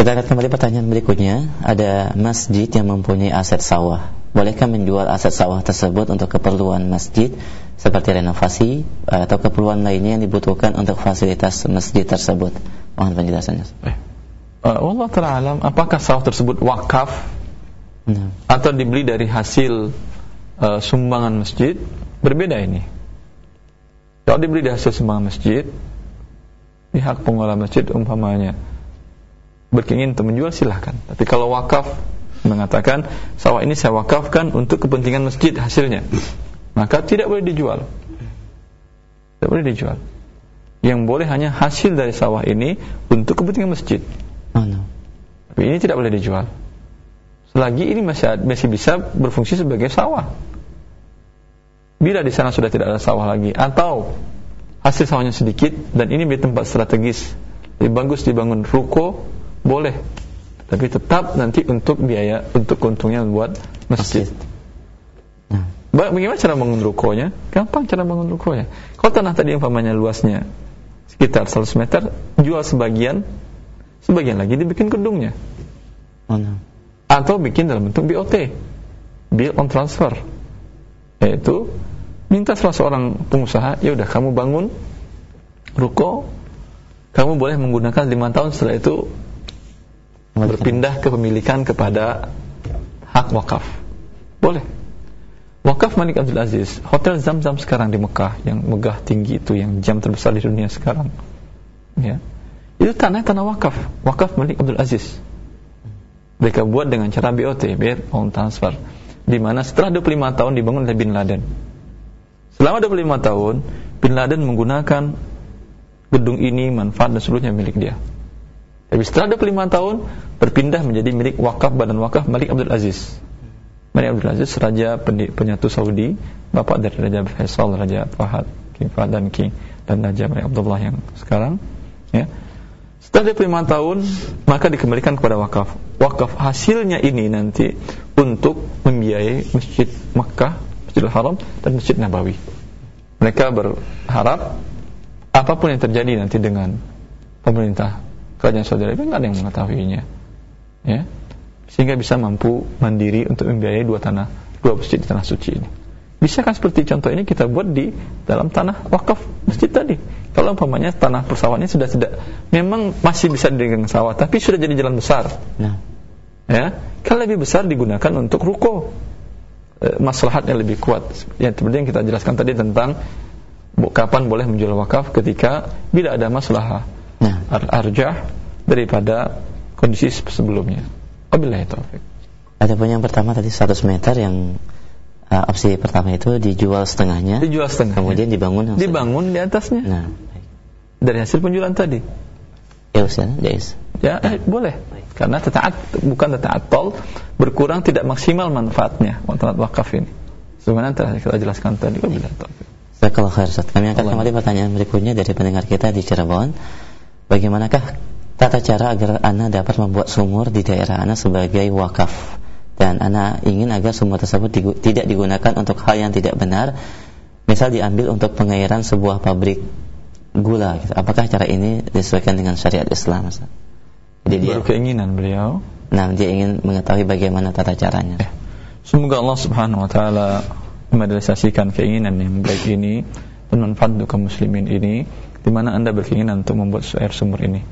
Kita akan kembali pertanyaan berikutnya. Ada masjid yang mempunyai aset sawah. Bolehkah menjual aset sawah tersebut untuk keperluan masjid seperti renovasi atau keperluan lainnya yang dibutuhkan untuk fasilitas masjid tersebut? Mohon penjelasannya. Eh.
Uh, Allah Ta'ala alam, apakah sawah tersebut wakaf nah. atau dibeli dari hasil uh, sumbangan masjid? Berbeda ini. Kalau dibeli dari hasil sumbangan masjid, pihak pengelola masjid umpamanya berkeinginan untuk menjual silahkan. Tapi kalau wakaf mengatakan sawah ini saya wakafkan untuk kepentingan masjid hasilnya. Maka tidak boleh dijual. Tidak boleh dijual. Yang boleh hanya hasil dari sawah ini untuk kepentingan masjid. Oh, no. tapi ini tidak boleh dijual. Selagi ini masih masih bisa berfungsi sebagai sawah bila di sana sudah tidak ada sawah lagi atau hasil sawahnya sedikit dan ini di tempat strategis lebih bagus dibangun ruko boleh tapi tetap nanti untuk biaya untuk keuntungan buat masjid. Nah. Bagaimana cara bangun rukonya? Gampang cara bangun rukonya. Kalau tanah tadi umpamanya luasnya sekitar 100 meter, jual sebagian, sebagian lagi dibikin gedungnya. Oh, no. Atau bikin dalam bentuk BOT, bill on transfer. Yaitu minta salah seorang pengusaha, ya udah kamu bangun ruko, kamu boleh menggunakan lima tahun setelah itu berpindah kepemilikan kepada hak wakaf. Boleh. Wakaf Malik Abdul Aziz, Hotel Zam-Zam sekarang di Mekah yang megah tinggi itu yang jam terbesar di dunia sekarang. Ya. Itu tanah tanah wakaf, wakaf Malik Abdul Aziz. Mereka buat dengan cara BOT, biar on transfer. Di mana setelah 25 tahun dibangun oleh Bin Laden. Selama 25 tahun, Bin Laden menggunakan gedung ini, manfaat dan seluruhnya milik dia. Tapi setelah 25 tahun berpindah menjadi milik wakaf badan wakaf Malik Abdul Aziz. Malik Abdul Aziz raja penyatu Saudi, bapak dari Raja Faisal, Raja Fahad, King Fahad dan King dan Raja Malik Abdullah yang sekarang. Ya. Setelah 25 tahun maka dikembalikan kepada wakaf. Wakaf hasilnya ini nanti untuk membiayai Masjid Makkah, Masjidil Haram dan Masjid Nabawi. Mereka berharap apa pun yang terjadi nanti dengan pemerintah kerajaan Saudi Arabia nggak ada yang mengetahuinya. Ya. Sehingga bisa mampu mandiri untuk membiayai dua tanah dua masjid di tanah suci ini. Bisa kan seperti contoh ini kita buat di dalam tanah wakaf masjid tadi? Kalau umpamanya tanah persawahannya sudah tidak memang masih bisa dengan sawah tapi sudah jadi jalan besar. Nah. ya. Kan lebih besar digunakan untuk ruko maslahatnya lebih kuat yang seperti yang kita jelaskan tadi tentang kapan boleh menjual wakaf ketika bila ada masalah nah. arjah daripada kondisi sebelumnya. Wabillahi taufik.
Ada pun yang pertama tadi 100 meter yang uh, opsi pertama itu dijual setengahnya.
Dijual setengah.
Kemudian dibangun
dibangun di atasnya. Nah, dari hasil penjualan tadi.
Ya Ustaz, jais.
Ya, eh, boleh. Karena tetaat bukan tetaat tol berkurang tidak maksimal manfaatnya untuk wakaf ini. Sebenarnya telah kita jelaskan tadi.
Kalau khair Ustaz. Kami akan kembali pertanyaan berikutnya dari pendengar kita di Cirebon. Bagaimanakah tata cara agar Anda dapat membuat sumur di daerah Anda sebagai wakaf dan anak ingin agar sumur tersebut digu tidak digunakan untuk hal yang tidak benar misal diambil untuk pengairan sebuah pabrik gula gitu. apakah cara ini disesuaikan dengan syariat Islam Ustaz?
jadi dia keinginan beliau
nah dia ingin mengetahui bagaimana tata caranya eh,
semoga Allah subhanahu wa ta'ala merealisasikan keinginan yang baik ini bermanfaat untuk kaum muslimin ini di mana anda berkeinginan untuk membuat air sumur ini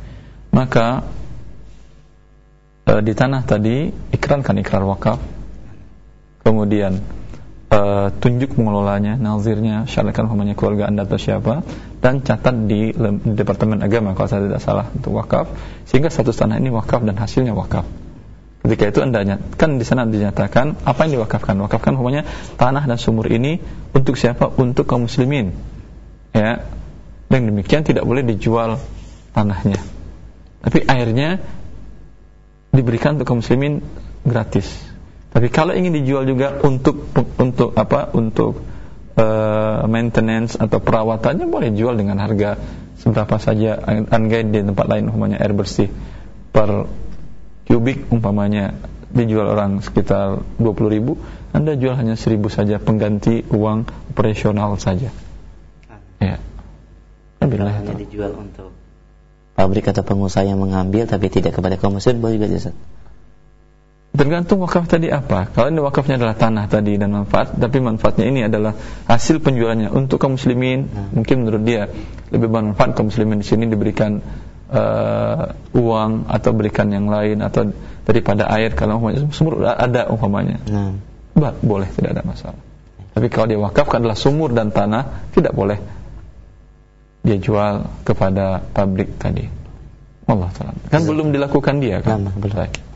maka e, di tanah tadi ikrankan ikrar wakaf kemudian e, tunjuk pengelolanya nazirnya syaratkan umpamanya keluarga anda atau siapa dan catat di, di departemen agama kalau saya tidak salah untuk wakaf sehingga satu tanah ini wakaf dan hasilnya wakaf. Ketika itu anda kan di sana dinyatakan apa yang diwakafkan? Wakafkan umpamanya tanah dan sumur ini untuk siapa? Untuk kaum muslimin. Ya dan demikian tidak boleh dijual tanahnya. Tapi airnya diberikan untuk kaum muslimin gratis. Tapi kalau ingin dijual juga untuk untuk apa? Untuk uh, maintenance atau perawatannya boleh jual dengan harga seberapa saja anggay di tempat lain umpamanya air bersih per kubik umpamanya dijual orang sekitar 20 ribu Anda jual hanya 1000 saja pengganti uang operasional saja ya
hanya dijual untuk pabrik atau pengusaha yang mengambil tapi tidak kepada kaum muslim boleh juga Ustaz?
Tergantung wakaf tadi apa. Kalau ini wakafnya adalah tanah tadi dan manfaat, tapi manfaatnya ini adalah hasil penjualannya untuk kaum muslimin, hmm. mungkin menurut dia lebih bermanfaat kaum muslimin di sini diberikan uh, uang atau berikan yang lain atau daripada air kalau umpamanya sumur ada umpamanya. Hmm. Bah, boleh tidak ada masalah. Tapi kalau dia wakafkan adalah sumur dan tanah, tidak boleh dia jual kepada pabrik tadi. Allah taala. Kan belum dilakukan dia kan?
Nah, belum.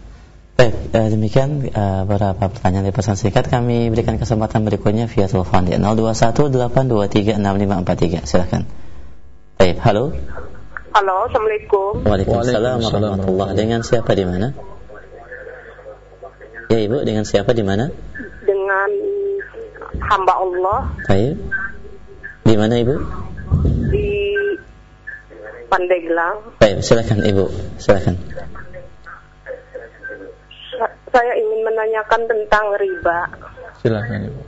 Baik. Eh, demikian uh, beberapa pertanyaan dari pesan singkat kami berikan kesempatan berikutnya via telepon di 0218236543. Silakan. Baik, halo.
Halo, Assalamualaikum.
Waalaikumsalam warahmatullahi Dengan siapa di mana? Ya, Ibu, dengan siapa di mana?
Dengan hamba Allah.
Baik. Di mana, Ibu?
Di Pandeglang.
Baik, silakan Ibu, silakan.
Saya ingin menanyakan tentang riba.
Silakan Ibu.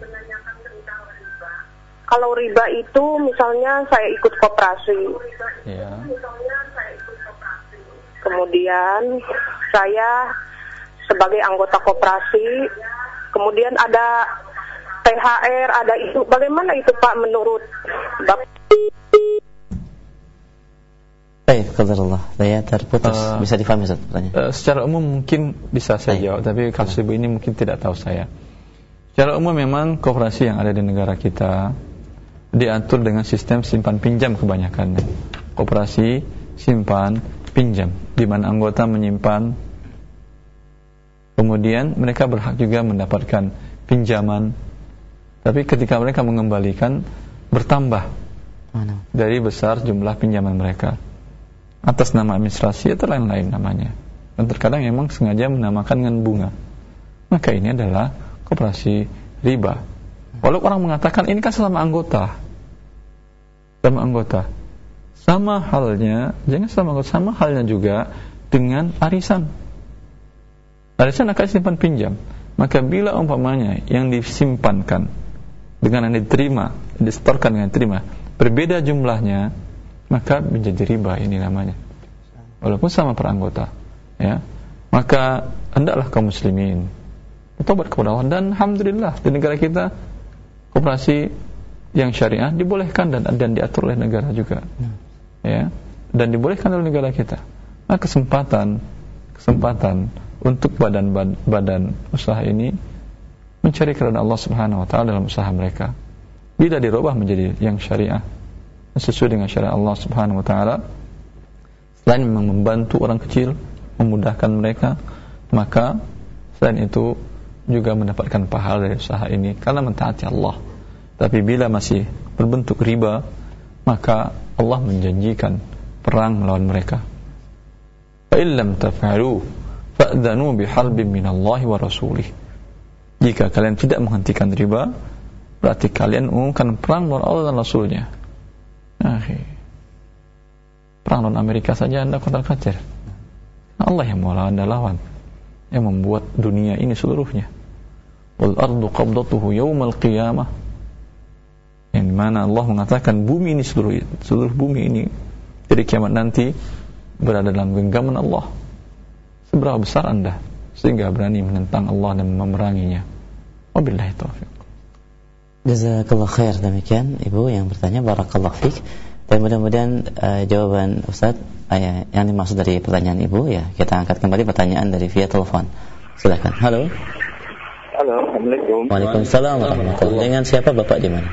Kalau riba itu misalnya saya ikut koperasi.
Ya.
Kemudian saya sebagai anggota koperasi, kemudian ada THR, ada itu. Bagaimana itu Pak menurut Bapak?
Baik, Allah. Saya terputus. Uh, bisa difahami Ustaz
Uh, secara umum mungkin bisa saya Baik. jawab, tapi kasus ibu ini mungkin tidak tahu saya. Secara umum memang kooperasi yang ada di negara kita diatur dengan sistem simpan pinjam kebanyakan. Kooperasi simpan pinjam di mana anggota menyimpan kemudian mereka berhak juga mendapatkan pinjaman tapi ketika mereka mengembalikan bertambah dari besar jumlah pinjaman mereka atas nama administrasi atau lain-lain namanya. Dan terkadang memang sengaja menamakan dengan bunga. Maka ini adalah koperasi riba. Walau orang mengatakan ini kan selama anggota. Sama anggota. Sama halnya, jangan sama anggota, sama halnya juga dengan arisan. Arisan akan simpan pinjam. Maka bila umpamanya yang disimpankan dengan yang diterima, disetorkan dengan diterima, berbeda jumlahnya, maka menjadi riba ini namanya. Walaupun sama peranggota ya. Maka hendaklah kaum muslimin bertobat kepada Allah dan alhamdulillah di negara kita koperasi yang syariah dibolehkan dan dan diatur oleh negara juga ya. Dan dibolehkan oleh negara kita. Nah kesempatan kesempatan untuk badan badan usaha ini mencari kerana Allah Subhanahu wa taala dalam usaha mereka. Bila dirubah menjadi yang syariah sesuai dengan syariat Allah Subhanahu wa taala. Selain memang membantu orang kecil memudahkan mereka maka selain itu juga mendapatkan pahala dari usaha ini karena mentaati Allah. Tapi bila masih berbentuk riba maka Allah menjanjikan perang melawan mereka. Fa illam taf'alu fa'dhanu biharbin minallahi wa rasulih. Jika kalian tidak menghentikan riba berarti kalian umumkan perang melawan Allah dan Rasulnya Akhi. Perang non Amerika saja Anda kontra kacir. Allah yang mau Anda lawan. Yang membuat dunia ini seluruhnya. wal ardu qabdatuhu yawmal qiyamah yang di mana Allah mengatakan bumi ini seluruh seluruh bumi ini jadi kiamat nanti berada dalam genggaman Allah seberapa besar anda sehingga berani menentang Allah dan memeranginya wabillahi taufiq
Jazakallah khair demikian Ibu yang bertanya Barakallah fiqh dan mudah-mudahan uh, jawaban Ustaz uh, yang dimaksud dari pertanyaan Ibu ya kita angkat kembali pertanyaan dari via telepon. Silakan. Halo.
Halo, Assalamualaikum.
Waalaikumsalam warahmatullahi Dengan siapa Bapak di mana?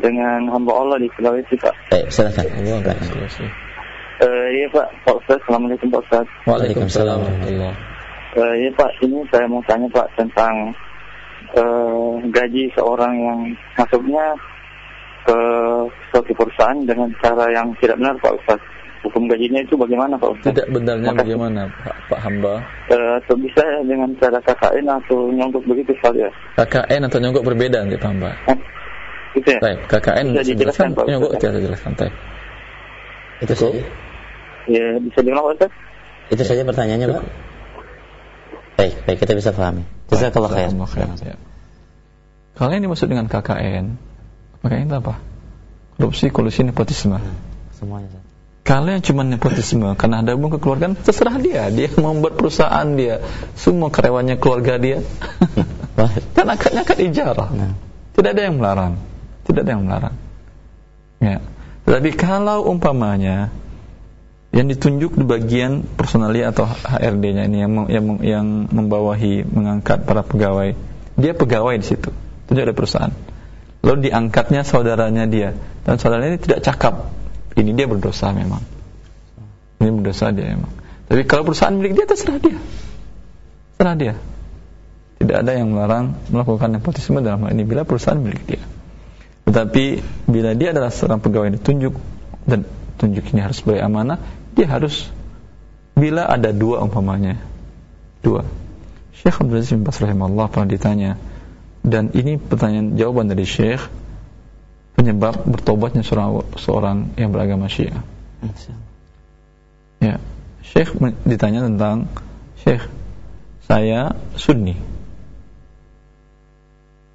Dengan hamba Allah di Sulawesi, Pak.
Baik, silakan. silakan.
Uh, iya Pak, Pak Ustaz, Assalamualaikum Pak Ustaz.
Waalaikumsalam warahmatullahi
uh, Iya Pak, ini saya mau tanya Pak tentang uh, gaji seorang yang masuknya ke suatu perusahaan dengan cara yang tidak benar Pak Ustaz. Hukum gajinya itu bagaimana Pak Ustaz?
Tidak benarnya Maka, bagaimana Pak, Pak Hamba?
Uh, atau bisa dengan cara KKN atau nyongkok begitu Pak ya?
KKN atau nyongkok berbeda nanti Pak Hamba?
Eh, gitu ya?
Baik, KKN bisa dijelaskan Pak Nyongkok tidak dijelaskan Baik.
Itu saja.
Ya, bisa diulang Pak Ustaz?
Itu saja pertanyaannya Pak. Baik, baik kita bisa pahami. Jazakallah khair.
Ya. Kalau yang dimaksud dengan KKN, maka itu apa? Korupsi, kolusi, nepotisme. Hmm, semuanya. Kalau yang cuma nepotisme karena ada hubungan kekeluargaan, terserah dia. Dia mau membuat perusahaan dia, semua karyawannya keluarga dia. kan akadnya akad ijarah. Nah. Tidak ada yang melarang. Tidak ada yang melarang. Ya. Tapi kalau umpamanya yang ditunjuk di bagian personalia atau HRD-nya ini yang yang yang membawahi mengangkat para pegawai, dia pegawai di situ, tunjuk ada perusahaan. Lalu diangkatnya saudaranya dia. Dan saudaranya ini tidak cakap. Ini dia berdosa memang. Ini berdosa dia memang. Tapi kalau perusahaan milik dia terserah dia. Terserah dia. Tidak ada yang melarang melakukan nepotisme dalam hal ini bila perusahaan milik dia. Tetapi bila dia adalah seorang pegawai yang ditunjuk dan tunjuk ini harus sebagai amanah dia harus bila ada dua umpamanya dua Syekh Abdul Aziz bin Basrah pernah ditanya dan ini pertanyaan jawaban dari Syekh penyebab bertobatnya seorang seorang yang beragama Syiah. Ya, Syekh ditanya tentang Syekh, saya Sunni.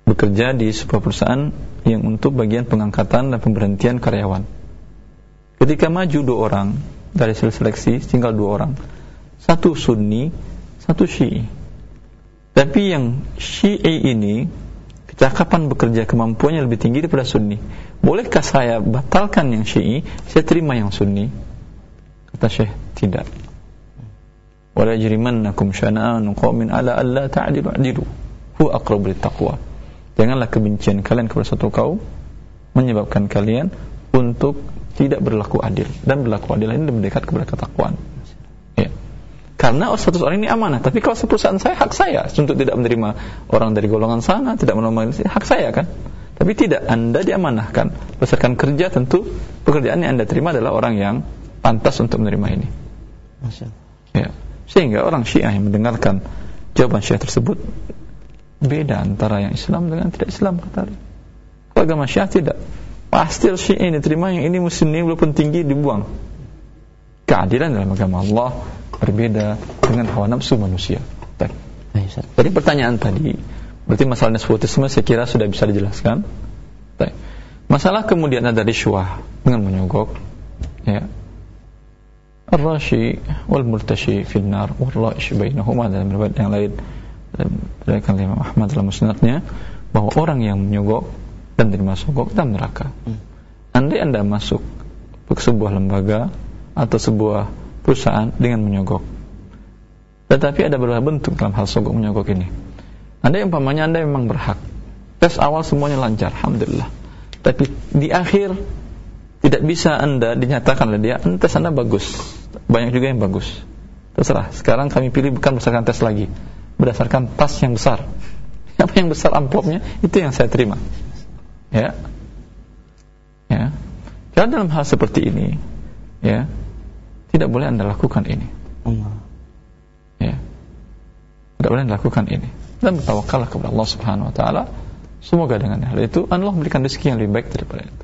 Bekerja di sebuah perusahaan yang untuk bagian pengangkatan dan pemberhentian karyawan. Ketika maju dua orang dari seleksi tinggal dua orang. Satu Sunni, satu Syi'i. Tapi yang Syi'i ini kecakapan bekerja kemampuannya lebih tinggi daripada Sunni. Bolehkah saya batalkan yang Syi'i, saya terima yang Sunni? Kata Syekh, tidak. Wala yajrimannakum syana'anu qaumin ala alla ta'dilu adilu. Hu aqrabu taqwa. Janganlah kebencian kalian kepada satu kaum menyebabkan kalian untuk tidak berlaku adil dan berlaku adil ini lebih dekat kepada ketakwaan. Karena status orang ini amanah. Tapi kalau perusahaan saya, hak saya untuk tidak menerima orang dari golongan sana, tidak menerima hak saya kan. Tapi tidak, Anda diamanahkan. Berdasarkan kerja tentu pekerjaan yang Anda terima adalah orang yang pantas untuk menerima ini. Ya. Sehingga orang Syiah yang mendengarkan jawaban Syiah tersebut beda antara yang Islam dengan tidak Islam kata agama Syiah tidak. Pasti Syiah ini terima yang ini muslim ini walaupun tinggi dibuang. Keadilan dalam agama Allah berbeda dengan hawa nafsu manusia. Baik. Jadi pertanyaan tadi, berarti masalah nepotisme saya kira sudah bisa dijelaskan. Baik. Masalah kemudian ada riswah dengan menyogok, ya. Ar-rashi wal murtashi fil nar wal ra'ish bainahuma dalam riwayat yang lain dari Imam Ahmad dalam musnadnya bahwa orang yang menyogok dan terima sogok dalam neraka. Hmm. Andai Anda masuk ke sebuah lembaga atau sebuah perusahaan dengan menyogok. Tetapi ada beberapa bentuk dalam hal sogok menyogok ini. Anda yang pamannya Anda memang berhak. Tes awal semuanya lancar, Alhamdulillah. Tapi di akhir tidak bisa Anda dinyatakan oleh dia, tes Anda bagus. Banyak juga yang bagus. Terserah. Sekarang kami pilih bukan berdasarkan tes lagi. Berdasarkan tas yang besar. Apa yang besar amplopnya, itu yang saya terima. Ya. Ya. Kalau dalam hal seperti ini, ya, tidak boleh anda lakukan ini. Allah. ya. Tidak boleh anda lakukan ini. Dan bertawakallah kepada Allah subhanahu wa ta'ala. Semoga dengan hal itu Allah memberikan rezeki yang lebih baik daripada itu.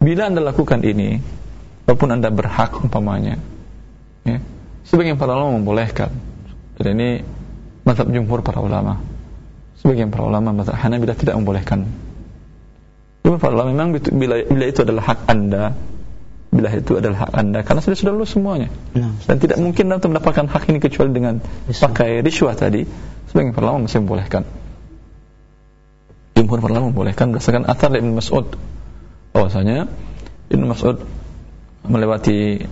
Bila anda lakukan ini walaupun anda berhak umpamanya ya, sebagian para ulama membolehkan. Dan ini mantap jumhur para ulama. Sebagian para ulama mazhab Hanabilah tidak membolehkan Para ulama memang bila, bila itu adalah hak anda. Bila itu adalah hak anda. Karena sudah sudah lulus semuanya. Nah, dan tidak mungkin anda mendapatkan hak ini kecuali dengan Riswa. pakai riswah tadi. Sebagian para ulama masih membolehkan. Jumhur para ulama membolehkan berdasarkan atar Ibn Mas'ud. Bahwasanya Ibn Mas'ud melewati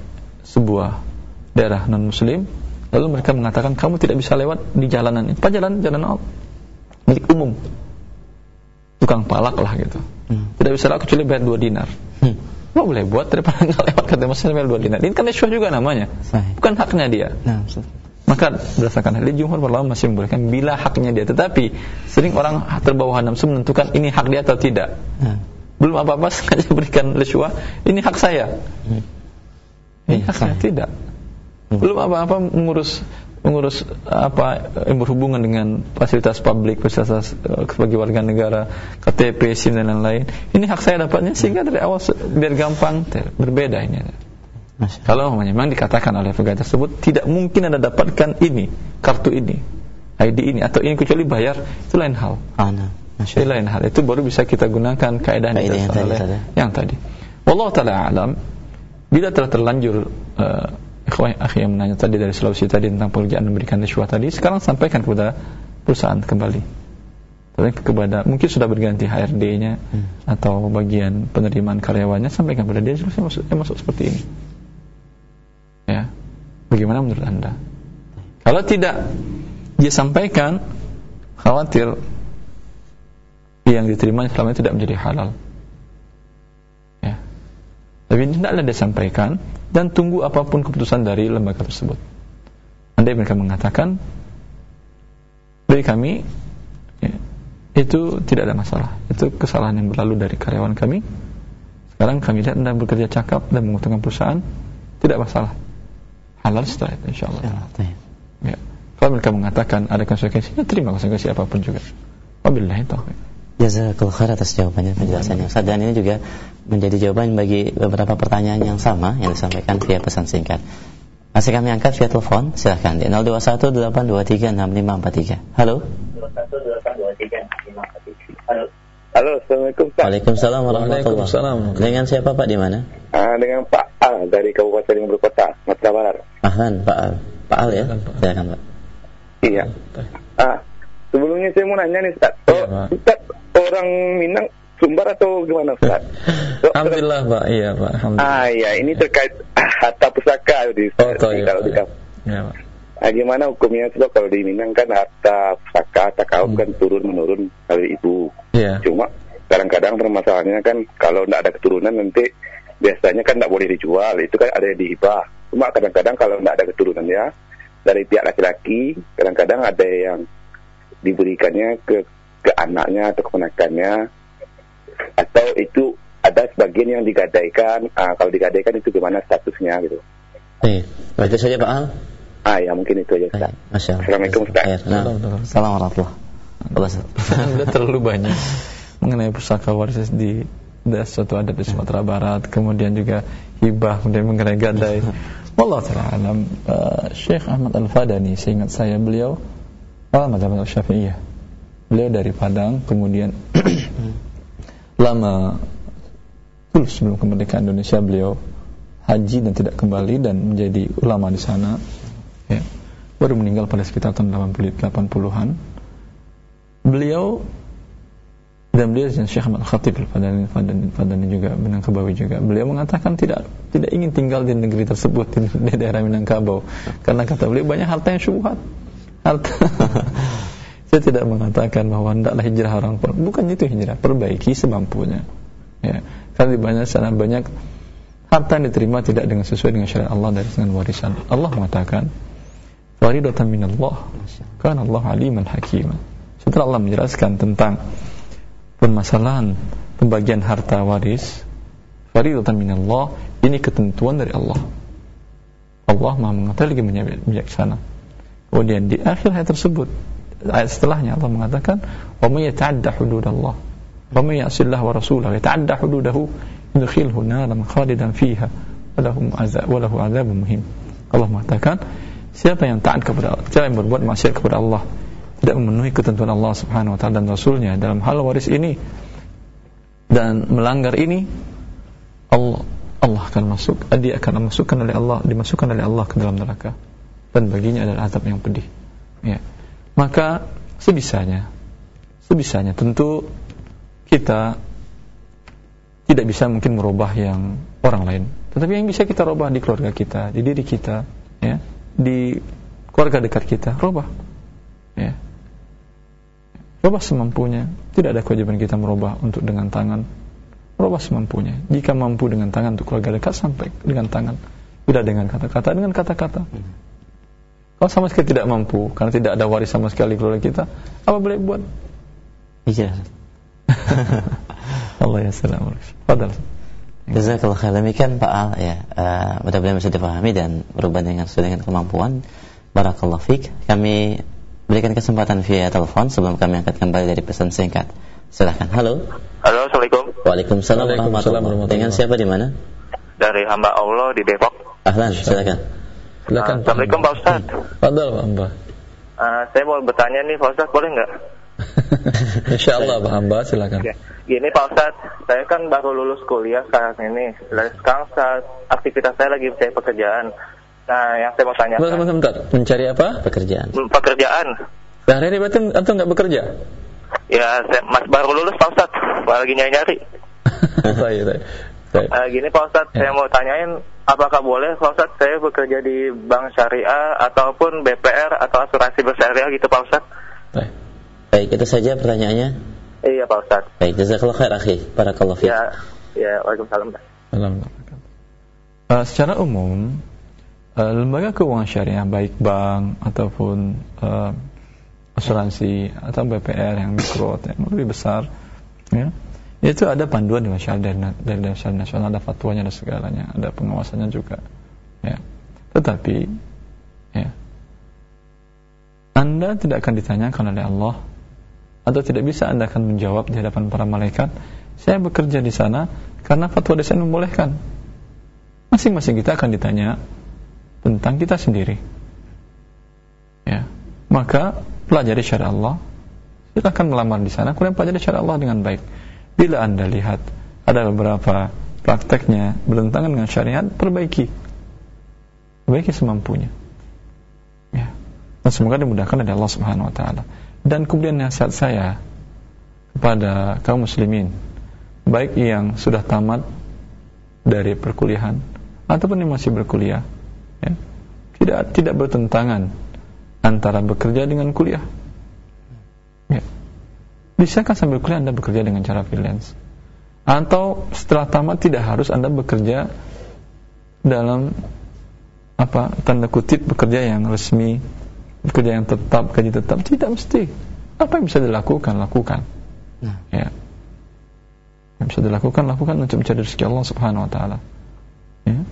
sebuah daerah non muslim lalu mereka mengatakan kamu tidak bisa lewat di jalanan ini. Apa jalan jalan milik umum. Tukang palak lah gitu hmm. tidak bisa lewat kecuali bayar dua dinar hmm. Lo boleh buat daripada nggak lewat kata Masih bayar dua dinar ini kan isyuah juga namanya Sahih. bukan haknya dia nah, maka berdasarkan hal ini jumhur ulama masih membolehkan bila haknya dia tetapi sering orang terbawa nafsu menentukan ini hak dia atau tidak nah. belum apa-apa sengaja berikan riswah ini hak saya hmm. ini hak saya tidak hmm. belum apa-apa mengurus mengurus apa yang berhubungan dengan fasilitas publik, fasilitas uh, sebagai warga negara, KTP, SIM dan lain-lain. Ini hak saya dapatnya sehingga dari awal biar gampang berbeda ini. Masya. Kalau memang dikatakan oleh pegawai tersebut tidak mungkin anda dapatkan ini, kartu ini, ID ini atau ini kecuali bayar, itu lain hal. Ana. Itu lain hal. Itu baru bisa kita gunakan kaidah yang, tadi, yang tadi. Wallahu taala alam bila telah terlanjur uh, ikhwah akhi yang menanya tadi dari Sulawesi tadi tentang pekerjaan memberikan riswah tadi sekarang sampaikan kepada perusahaan kembali. Kepada mungkin sudah berganti HRD-nya hmm. atau bagian penerimaan karyawannya sampaikan kepada dia saya masuk, saya masuk seperti ini? Ya. Bagaimana menurut anda? Kalau tidak dia sampaikan khawatir yang diterima selama ini tidak menjadi halal tapi tidaklah dia sampaikan dan tunggu apa pun keputusan dari lembaga tersebut. Andai mereka mengatakan bagi kami ya, itu tidak ada masalah. Itu kesalahan yang berlalu dari karyawan kami. Sekarang kami lihat Anda bekerja cakap dan menguntungkan perusahaan, tidak masalah. Halal setelah itu insyaallah. Ya, ya. Kalau mereka mengatakan ada konsekuensinya, terima konsekuensi apa pun juga. Wabillahi taufiq.
Jazakallah khair atas jawabannya penjelasannya Ustaz dan ini juga menjadi jawaban bagi beberapa pertanyaan yang sama yang disampaikan via pesan singkat. Masih kami angkat via telepon, silahkan di 0218236543. Halo.
Halo. Halo, Assalamualaikum Pak.
Waalaikumsalam warahmatullahi wabarakatuh. Dengan siapa Pak di mana?
Ah, dengan Pak Al dari Kabupaten Ibu Kota, Sumatera Barat.
Ahlan, Pak Al. Pak Al ya? Silakan Pak.
Iya. Ah, sebelumnya saya mau nanya nih Ustaz. Oh, ya, Ustaz, orang Minang Sumbar atau gimana Ustaz?
So, Alhamdulillah Pak, iya Pak. Alhamdulillah.
Ah iya, ini terkait harta pusaka di oh, toh, iya, kalau di kampung. Ya, Pak. Ah, gimana hukumnya sebab kalau di Minang kan harta pusaka, harta kaum hmm. kan turun menurun dari ibu. Yeah. Cuma kadang-kadang permasalahannya kan kalau tidak ada keturunan nanti biasanya kan tidak boleh dijual, itu kan ada di hibah. Cuma kadang-kadang kalau tidak ada keturunan ya dari pihak laki-laki, kadang-kadang ada yang diberikannya ke ke anaknya atau keponakannya atau itu ada sebagian yang digadaikan uh, kalau digadaikan itu gimana statusnya gitu
Baik, itu saja Pak Al.
Ah ya mungkin itu aja Ustaz.
Masya
Allah. Assalamualaikum Ustaz.
Nah, Assalamualaikum warahmatullahi
Sudah terlalu banyak mengenai pusaka waris di ada suatu adat di Sumatera Barat, kemudian juga hibah, kemudian mengenai gadai. Wallah taala alam. Uh, Syekh Ahmad Al-Fadani, seingat saya beliau ulama mazhab Syafi'iyah beliau dari Padang kemudian lama sebelum kemerdekaan Indonesia beliau haji dan tidak kembali dan menjadi ulama di sana ya. baru meninggal pada sekitar tahun 80-an beliau dan beliau dan Syekh Ahmad Khatib Fadani, Fadani, Fadani juga Minangkabawi juga beliau mengatakan tidak tidak ingin tinggal di negeri tersebut di, di daerah Minangkabau. Karena kata beliau banyak harta yang syubhat. Harta Saya tidak mengatakan bahwa hendaklah hijrah orang pun. Bukan itu hijrah, perbaiki semampunya. Ya. Karena di banyak sana banyak harta yang diterima tidak dengan sesuai dengan syariat Allah dari dengan warisan. Allah mengatakan, "Faridatan minallah." Karena Allah aliman hakim. Setelah Allah menjelaskan tentang permasalahan pembagian harta waris, faridatan minallah, ini ketentuan dari Allah. Allah Maha mengetahui lagi bijaksana. Kemudian di akhir ayat tersebut ayat setelahnya Allah mengatakan wa may yata'adda hududallah wa may ya'sillah wa rasulahu yata'adda hududahu yudkhilhu naran khalidan fiha wa lahum azab wa lahu azabun muhim. Allah mengatakan siapa yang taat kepada siapa yang berbuat maksiat kepada Allah tidak memenuhi ketentuan Allah Subhanahu wa taala dan rasulnya dalam hal waris ini dan melanggar ini Allah Allah akan masuk dia akan masukkan oleh Allah dimasukkan oleh Allah ke dalam neraka. Dan baginya adalah azab yang pedih. Ya maka sebisanya sebisanya tentu kita tidak bisa mungkin merubah yang orang lain tetapi yang bisa kita rubah di keluarga kita di diri kita ya di keluarga dekat kita rubah ya Rubah semampunya. Tidak ada kewajiban kita merubah untuk dengan tangan. Rubah semampunya. Jika mampu dengan tangan untuk keluarga dekat sampai dengan tangan. Tidak dengan kata-kata, dengan kata-kata. Kalau sama sekali tidak mampu, karena tidak ada waris sama sekali keluarga kita, apa boleh buat?
Iya.
Allah ya salam. Fadal.
Jazakallah khair. Demikian Pak Al ya. Uh, mudah-mudahan bisa dipahami dan berubah dengan sesuai dengan kemampuan. Barakallahu fiik. Kami berikan kesempatan via telepon sebelum kami angkat kembali dari pesan singkat. Silahkan. Halo.
Halo, Assalamualaikum.
Waalaikumsalam, Waalaikumsalam warahmatullahi Dengan siapa di mana?
Dari hamba Allah di Depok.
Ahlan, silakan.
Silakan. Uh, Assalamualaikum Pak Ustaz.
Fadal, Pak Hamba.
Uh, saya mau bertanya nih Pak Ustaz, boleh nggak?
Insya Allah Pak Hamba, silakan. Ya.
Gini Pak Ustaz, saya kan baru lulus kuliah sekarang ini. Sekarang saat aktivitas saya lagi mencari pekerjaan. Nah, yang saya mau tanya.
Bentar, bentar, bentar. Mencari apa?
Pekerjaan.
Hmm, pekerjaan.
Nah, ini berarti atau nggak bekerja?
Ya, saya mas baru lulus Pak Ustad. Lagi nyari-nyari.
Baik, baik.
Uh, gini Pak Ustad, ya. saya mau tanyain apakah boleh Pak Ustad saya bekerja di bank syariah ataupun BPR atau asuransi bersyariah gitu Pak Ustad?
Baik. Baik, itu saja pertanyaannya.
Iya Pak Ustad.
Baik, jazakallah khair akhi. Barakallahu fiik.
Ya, ya, Waalaikumsalam.
Alhamdulillah. Uh, secara umum, uh, lembaga keuangan syariah baik bank ataupun uh, asuransi atau BPR yang mikro yang lebih besar ya itu ada panduan di masyarakat dari, dari dasar nasional ada fatwanya ada segalanya ada pengawasannya juga ya tetapi ya anda tidak akan ditanyakan oleh Allah atau tidak bisa anda akan menjawab di hadapan para malaikat saya bekerja di sana karena fatwa desain membolehkan masing-masing kita akan ditanya tentang kita sendiri. Ya. Maka pelajari syariat Allah. Silakan melamar di sana, kemudian pelajari syariat Allah dengan baik. Bila Anda lihat ada beberapa prakteknya bertentangan dengan syariat, perbaiki. Perbaiki semampunya. Ya. Dan semoga dimudahkan oleh Allah Subhanahu wa taala. Dan kemudian nasihat saya kepada kaum muslimin, baik yang sudah tamat dari perkuliahan ataupun yang masih berkuliah, ya, tidak tidak bertentangan antara bekerja dengan kuliah. Ya. Bisakah sambil kuliah Anda bekerja dengan cara freelance? Atau setelah tamat tidak harus Anda bekerja dalam apa tanda kutip bekerja yang resmi, bekerja yang tetap, gaji tetap, tidak mesti. Apa yang bisa dilakukan, lakukan. Nah. Ya. Yang bisa dilakukan, lakukan untuk mencari rezeki Allah Subhanahu wa taala. Ya.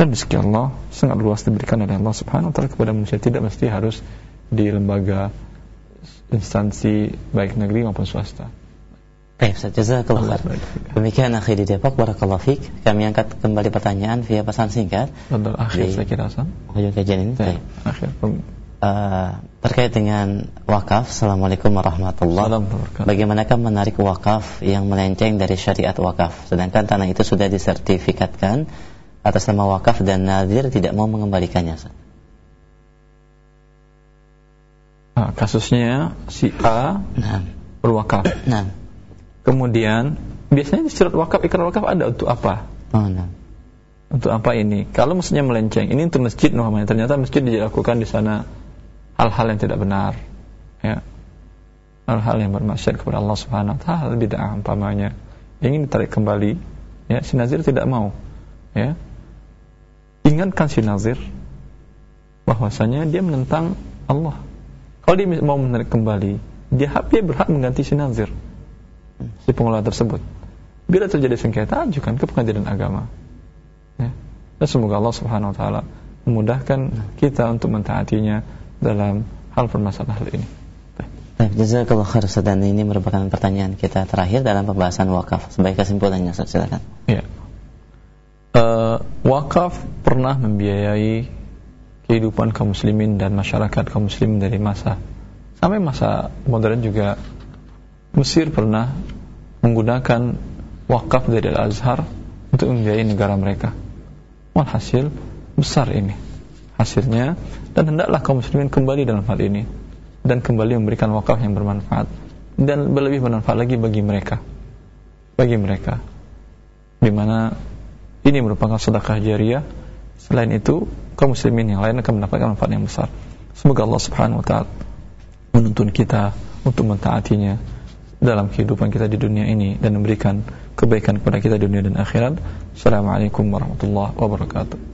Dan rezeki Allah sangat luas diberikan oleh Allah Subhanahu wa taala kepada manusia, tidak mesti harus di lembaga instansi baik negeri maupun swasta.
Baik, Ustaz Jazakallah khair. Demikian akhir di Depok Barakallahu Fik. Kami angkat kembali pertanyaan via pesan singkat.
Betul, akhir saya kira Hasan.
Ujung kajian ini. Baik. Akhir. Uh, terkait dengan wakaf Assalamualaikum warahmatullahi wabarakatuh Bagaimanakah menarik wakaf yang melenceng dari syariat wakaf Sedangkan tanah itu sudah disertifikatkan atas nama wakaf dan nazir tidak mau mengembalikannya.
Nah, kasusnya si A nah. berwakaf. Nah. Kemudian biasanya di surat wakaf ikrar wakaf ada untuk apa? Oh, nah. Untuk apa ini? Kalau maksudnya melenceng, ini untuk masjid namanya. Ternyata masjid dilakukan di sana hal-hal yang tidak benar. Ya. Hal-hal yang bermaksiat kepada Allah Subhanahu wa taala, bid'ah umpamanya. Ingin ditarik kembali, ya si nazir tidak mau. Ya, ingatkan si nazir bahwasanya dia menentang Allah. Kalau dia mau menarik kembali, dia dia berhak mengganti si nazir, si pengelola tersebut. Bila terjadi sengketa, ajukan ke pengadilan agama. Ya. Dan semoga Allah Subhanahu Wa Taala memudahkan kita untuk mentaatinya dalam hal permasalahan ini.
Baik, jazakallah khair dan ini merupakan pertanyaan kita terakhir dalam pembahasan wakaf. Sebagai kesimpulannya, silakan.
Iya uh, wakaf pernah membiayai kehidupan kaum muslimin dan masyarakat kaum muslimin dari masa sampai masa modern juga Mesir pernah menggunakan wakaf dari Al-Azhar untuk membiayai negara mereka. Walhasil besar ini hasilnya dan hendaklah kaum muslimin kembali dalam hal ini dan kembali memberikan wakaf yang bermanfaat dan lebih bermanfaat lagi bagi mereka bagi mereka di mana ini merupakan sedekah jariah selain itu kaum muslimin yang lain akan mendapatkan manfaat yang besar semoga Allah Subhanahu wa taala menuntun kita untuk mentaatinya dalam kehidupan kita di dunia ini dan memberikan kebaikan kepada kita di dunia dan akhirat. Assalamualaikum warahmatullahi wabarakatuh.